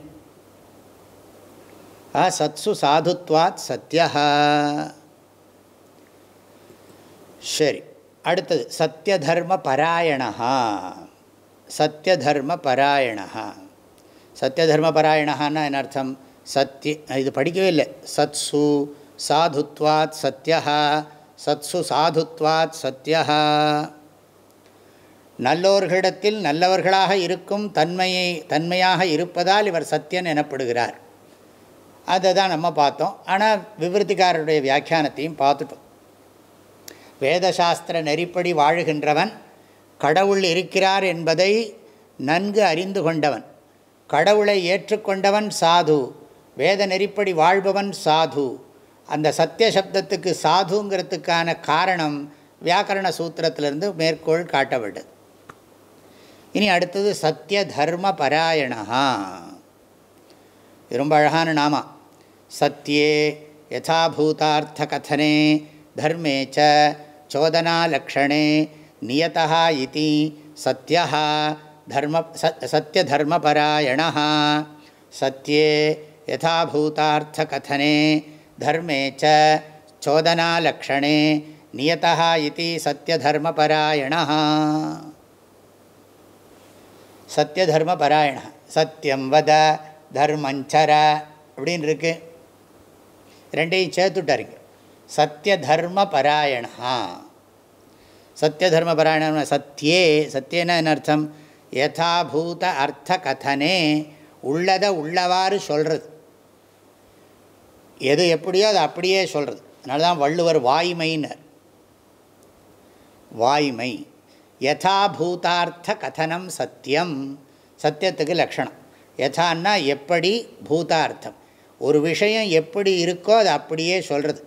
ஆ சத்சு சாதுத்வாத் சத்யா சரி அடுத்தது சத்தியதர்ம பராயணா சத்தியதர்ம பராயணா சத்தியதர்ம பராயணான்னா என்ன அர்த்தம் சத்திய இது படிக்கவே இல்லை சத்சு சாதுத்வாத் சத்யா சத்சு சாதுத்வாத் சத்யா நல்லோர்களிடத்தில் நல்லவர்களாக இருக்கும் தன்மையை தன்மையாக இருப்பதால் இவர் சத்தியன் எனப்படுகிறார் அதை தான் நம்ம பார்த்தோம் ஆனால் விவருத்திக்காரருடைய வியாக்கியானத்தையும் பார்த்துட்டோம் வேதசாஸ்திர நெறிப்படி வாழுகின்றவன் கடவுள் இருக்கிறார் என்பதை நன்கு அறிந்து கொண்டவன். கடவுளை ஏற்றுக்கொண்டவன் சாது. வேத நெறிப்படி வாழ்பவன் சாது. அந்த சத்திய சப்தத்துக்கு சாதுங்கிறதுக்கான காரணம் வியாக்கரண சூத்திரத்திலிருந்து மேற்கோள் காட்டப்படுது இனி அடுத்தது சத்திய தர்ம பராயணா. இது ரொம்ப அழகான நாமா. சத்தியே யதாபூதார்த்த கதனே தர்மே ச சோதனாலக்ஷணே நியதா இதி சத்யா தர்ம சத்தியதர்மபராயண சத்தியே யதாபூதார்த்த கதனே தர்மே ச சோதனாலக்ஷணே நியதா இதி சத்தியதர்மபராயண சத்தியதர்மபராயண சத்தியம் வத தர்மஞ்சர அப்படின்னு இருக்கு ரெண்டையும் சேர்த்துட்டாருங்க. சத்திய தர்ம பராயணா சத்திய சத்தியே சத்தியன என்ன அர்த்தம்? யதாபூத அர்த்த கதனே உள்ளதை உள்ளவாறு சொல்கிறது எது எப்படியோ அது அப்படியே சொல்கிறது அதனால தான் வள்ளுவர் வாய்மைன்னர் வாய்மை. யதாபூதார்த்த கதனம் சத்தியம் சத்தியத்துக்கு லக்ஷணம் யதான்னா எப்படி? பூதார்த்தம். ஒரு விஷயம் எப்படி இருக்கோ அது அப்படியே சொல்கிறது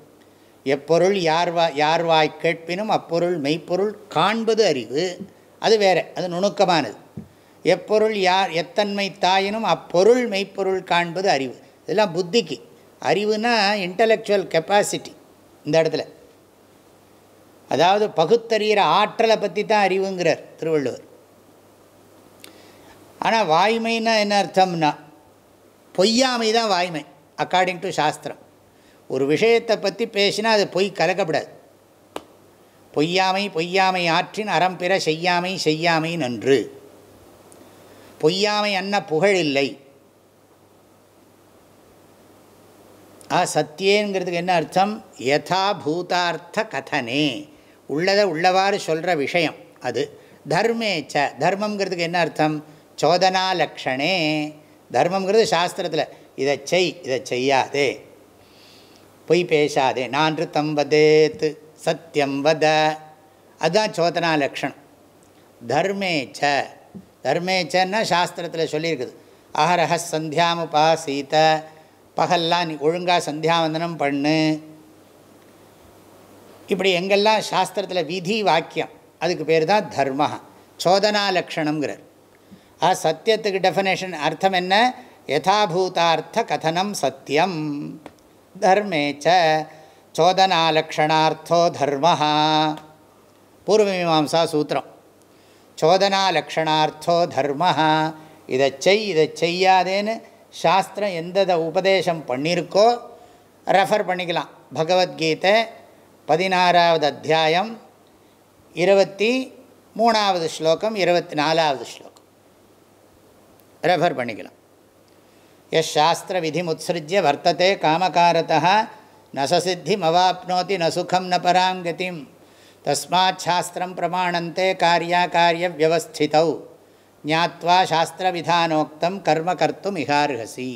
எப்பொருள் யார் வா யார் வாய் கேட்பினும் அப்பொருள் மெய்ப்பொருள் காண்பது அறிவு. அது வேறு அது நுணுக்கமானது. எப்பொருள் யார் எத்தன்மை தாயினும் அப்பொருள் மெய்ப்பொருள் காண்பது அறிவு. இதெல்லாம் புத்திக்கு. அறிவுனா இன்டலெக்சுவல் கெப்பாசிட்டி இந்த இடத்துல. அதாவது பகுத்தறிகிற ஆற்றலை பற்றி தான் அறிவுங்கிறார் திருவள்ளுவர். ஆனால் வாய்மைன்னா என்ன அர்த்தம்னா பொய்யாமை தான் வாய்மை அக்கார்டிங் டு சாஸ்திரம். ஒரு விஷயத்தை பற்றி பேசினா அது பொய் கலக்கப்படாது. பொய்யாமை பொய்யாமை ஆற்றின் அறம் பிற செய்யாமை செய்யாமை நன்று. பொய்யாமை அன்ன புகழ் இல்லை. ஆ சத்தியேங்கிறதுக்கு என்ன அர்த்தம்? யதா பூதார்த்த கதனே. உள்ளதை உள்ளவாறு சொல்கிற விஷயம் அது. தர்மேச்ச தர்மங்கிறதுக்கு என்ன அர்த்தம்? சோதனா லக்ஷணே. தர்மங்கிறது சாஸ்திரத்தில். இதை செய் இதை செய்யாதே. பொய் பேசாதே. நான் தம் வதேத்து சத்தியம் வத. அதுதான் சோதனா லக்ஷணம். தர்மேச்ச தர்மேச்சன்னா சாஸ்திரத்தில் சொல்லியிருக்குது. அஹரஹ சந்தியாமுபாசீத பகல்லாம் நீ ஒழுங்காக சந்தியாவந்தனம் பண்ணு. இப்படி எங்கெல்லாம் சாஸ்திரத்தில் விதி வாக்கியம் அதுக்கு பேர் தான் தர்ம சோதனா லக்ஷணங்கிறார் ஆ சத்தியத்துக்கு டெஃபனேஷன் அர்த்தம் என்ன? யதாபூதார்த்த கதனம் சத்தியம். தர்மே சோதனாலக்ஷணார்த்தோ தர்ம. பூர்வமீமாசா சூத்திரம். சோதனாலக்ஷணார்த்தோ தர்ம. இதை செய் இதை செய்யாதேன்னு சாஸ்திரம் எந்ததை உபதேசம் பண்ணியிருக்கோ ரெஃபர் பண்ணிக்கலாம். பகவத்கீதை பதினாறாவது அத்தியாயம் இருபத்தி மூணாவது ஸ்லோகம் இருபத்தி நாலாவது ஸ்லோகம். ரெஃபர் பண்ணிக்கலாம். எஸ் சாஸ்திர விதிமுத்சிருஜ்ய வர்த்தத்தை காமகாரத்தா நசசித்திம் அவாப்னோதி ந ந பராங்கதிம் தஸ்மாத் சாஸ்திரம் பிரமாணந்தே காரியாகாரிய வியவஸ்திதௌ ஞாத்வா சாஸ்திரவிதானோக்தம் கர்ம கர்த்தும் இகார்ஹசி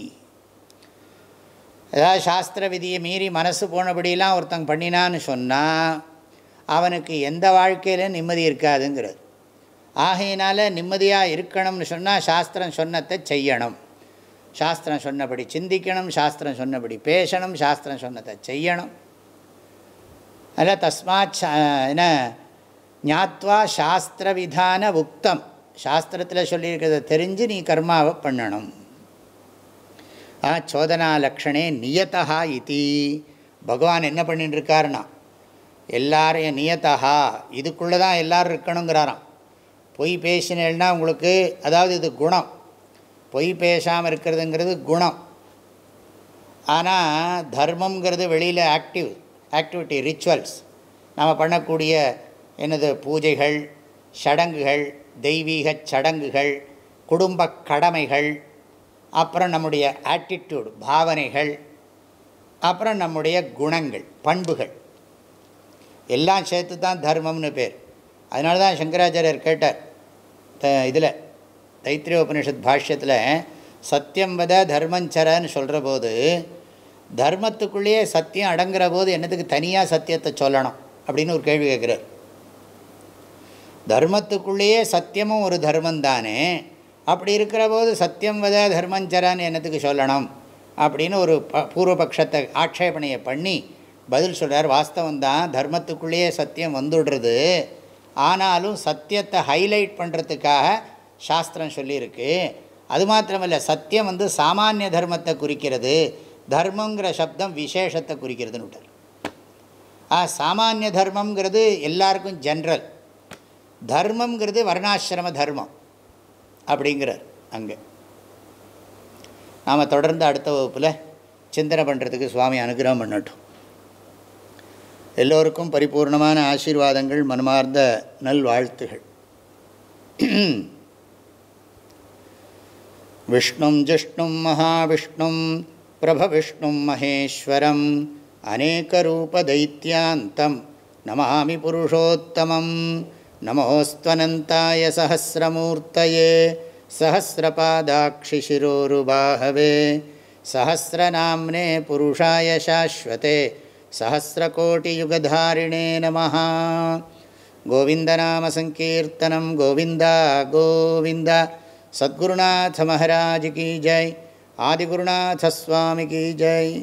ஏதாவது சாஸ்திர விதியை மீறி மனசு போனபடியெலாம் ஒருத்தங்க பண்ணினான்னு சொன்னால் அவனுக்கு எந்த வாழ்க்கையிலும் நிம்மதி இருக்காதுங்கிறது. ஆகையினால நிம்மதியாக இருக்கணும்னு சொன்னால் சாஸ்திரம் சொன்னத்தை செய்யணும். சாஸ்திரம் சொன்னபடி சிந்திக்கணும் சாஸ்திரம் சொன்னபடி பேசணும் சாஸ்திரம் சொன்னதை செய்யணும். அதில் தஸ்மாத் சா- என்ன? ஞாத்வா சாஸ்திர விதான உக்தம். சாஸ்திரத்தில் சொல்லியிருக்கிறத தெரிஞ்சு நீ கர்மாவை பண்ணணும். ஆ சோதனா லக்ஷணே நியதா இது. பகவான் என்ன பண்ணிட்டு இருக்காருன்னா எல்லாரையும் நியத்தா இதுக்குள்ளே தான் எல்லோரும் இருக்கணுங்கிறாராம். பொய் பேசினேன்னா உங்களுக்கு அதாவது இது குணம். பொய் பேசாமல் இருக்கிறதுங்கிறது குணம். ஆனால் தர்மங்கிறது வெளியில் ஆக்டிவ் ஆக்டிவிட்டி ரிச்சுவல்ஸ் நாம் பண்ணக்கூடிய என்னது பூஜைகள் சடங்குகள் தெய்வீக சடங்குகள் குடும்ப கடமைகள் அப்புறம் நம்முடைய ஆட்டிடியூட் பாவனைகள் அப்புறம் நம்முடைய குணங்கள் பண்புகள். எல்லாம் சேர்த்து தான் தர்மம்னு பேர். அதனால தான் சங்கராச்சாரியர் கேட்டார் இதில் தைத்திரிய உபனிஷத் பாஷ்யத்தில் சத்தியம் வத தர்மஞ்சரன்னு சொல்கிற போது தர்மத்துக்குள்ளேயே சத்தியம் அடங்குற போது என்னத்துக்கு தனியாக சத்தியத்தை சொல்லணும் அப்படின்னு ஒரு கேள்வி கேட்குறார். தர்மத்துக்குள்ளேயே சத்தியமும் ஒரு தர்மம் தானே அப்படி இருக்கிற போது சத்தியம் வத தர்மஞ்சரான்னு என்னத்துக்கு சொல்லணும் அப்படின்னு ஒரு ப பூர்வபக்ஷத்தை ஆட்சேபனையை பண்ணி பதில் சொல்கிறார் வாஸ்தவம் தான் தர்மத்துக்குள்ளேயே சத்தியம் வந்துடுறது ஆனாலும் சத்தியத்தை ஹைலைட் பண்ணுறதுக்காக சாஸ்திரம் சொல்லியிருக்கு. அது மாத்திரமல்ல சத்தியம் வந்து சாமானிய தர்மத்தை குறிக்கிறது தர்மங்கிற சப்தம் விசேஷத்தை குறிக்கிறதுன்னு விட்டார். ஆ சாமானிய தர்மங்கிறது எல்லாருக்கும் ஜென்ரல் தர்மங்கிறது வர்ணாசிரம தர்மம் அப்படிங்கிறார் அங்கே. நாம் தொடர்ந்து அடுத்த வகுப்பில் சிந்தனை பண்ணுறதுக்கு சுவாமி அனுகிரகம் பண்ணட்டும். எல்லோருக்கும் பரிபூர்ணமான ஆசீர்வாதங்கள் மனமார்ந்த நல்வாழ்த்துகள். விஷ்ணும் ஜிஷ்ணும் மகாவிஷ்ணும் பிரபவிஷ்ணும் மகேஸ்வரம் அநேகரூபதைத்தியாந்தம் நமாமி புருஷோத்தமம் நமோஸ்துவனந்தாய சஹசிரமூர்த்தயே सहस्रपादाक्षिशिरोरुबाहवे सहस्रनाम्ने पुरुषाय शाश्वते सहस्रकोटियुगधारिणे नमः गोविन्दनामसङ्कीर्तनं गोविन्द गोविन्द सद्गुरुनाथ महाराज की जय आदिगुरुनाथ स्वामी की जय।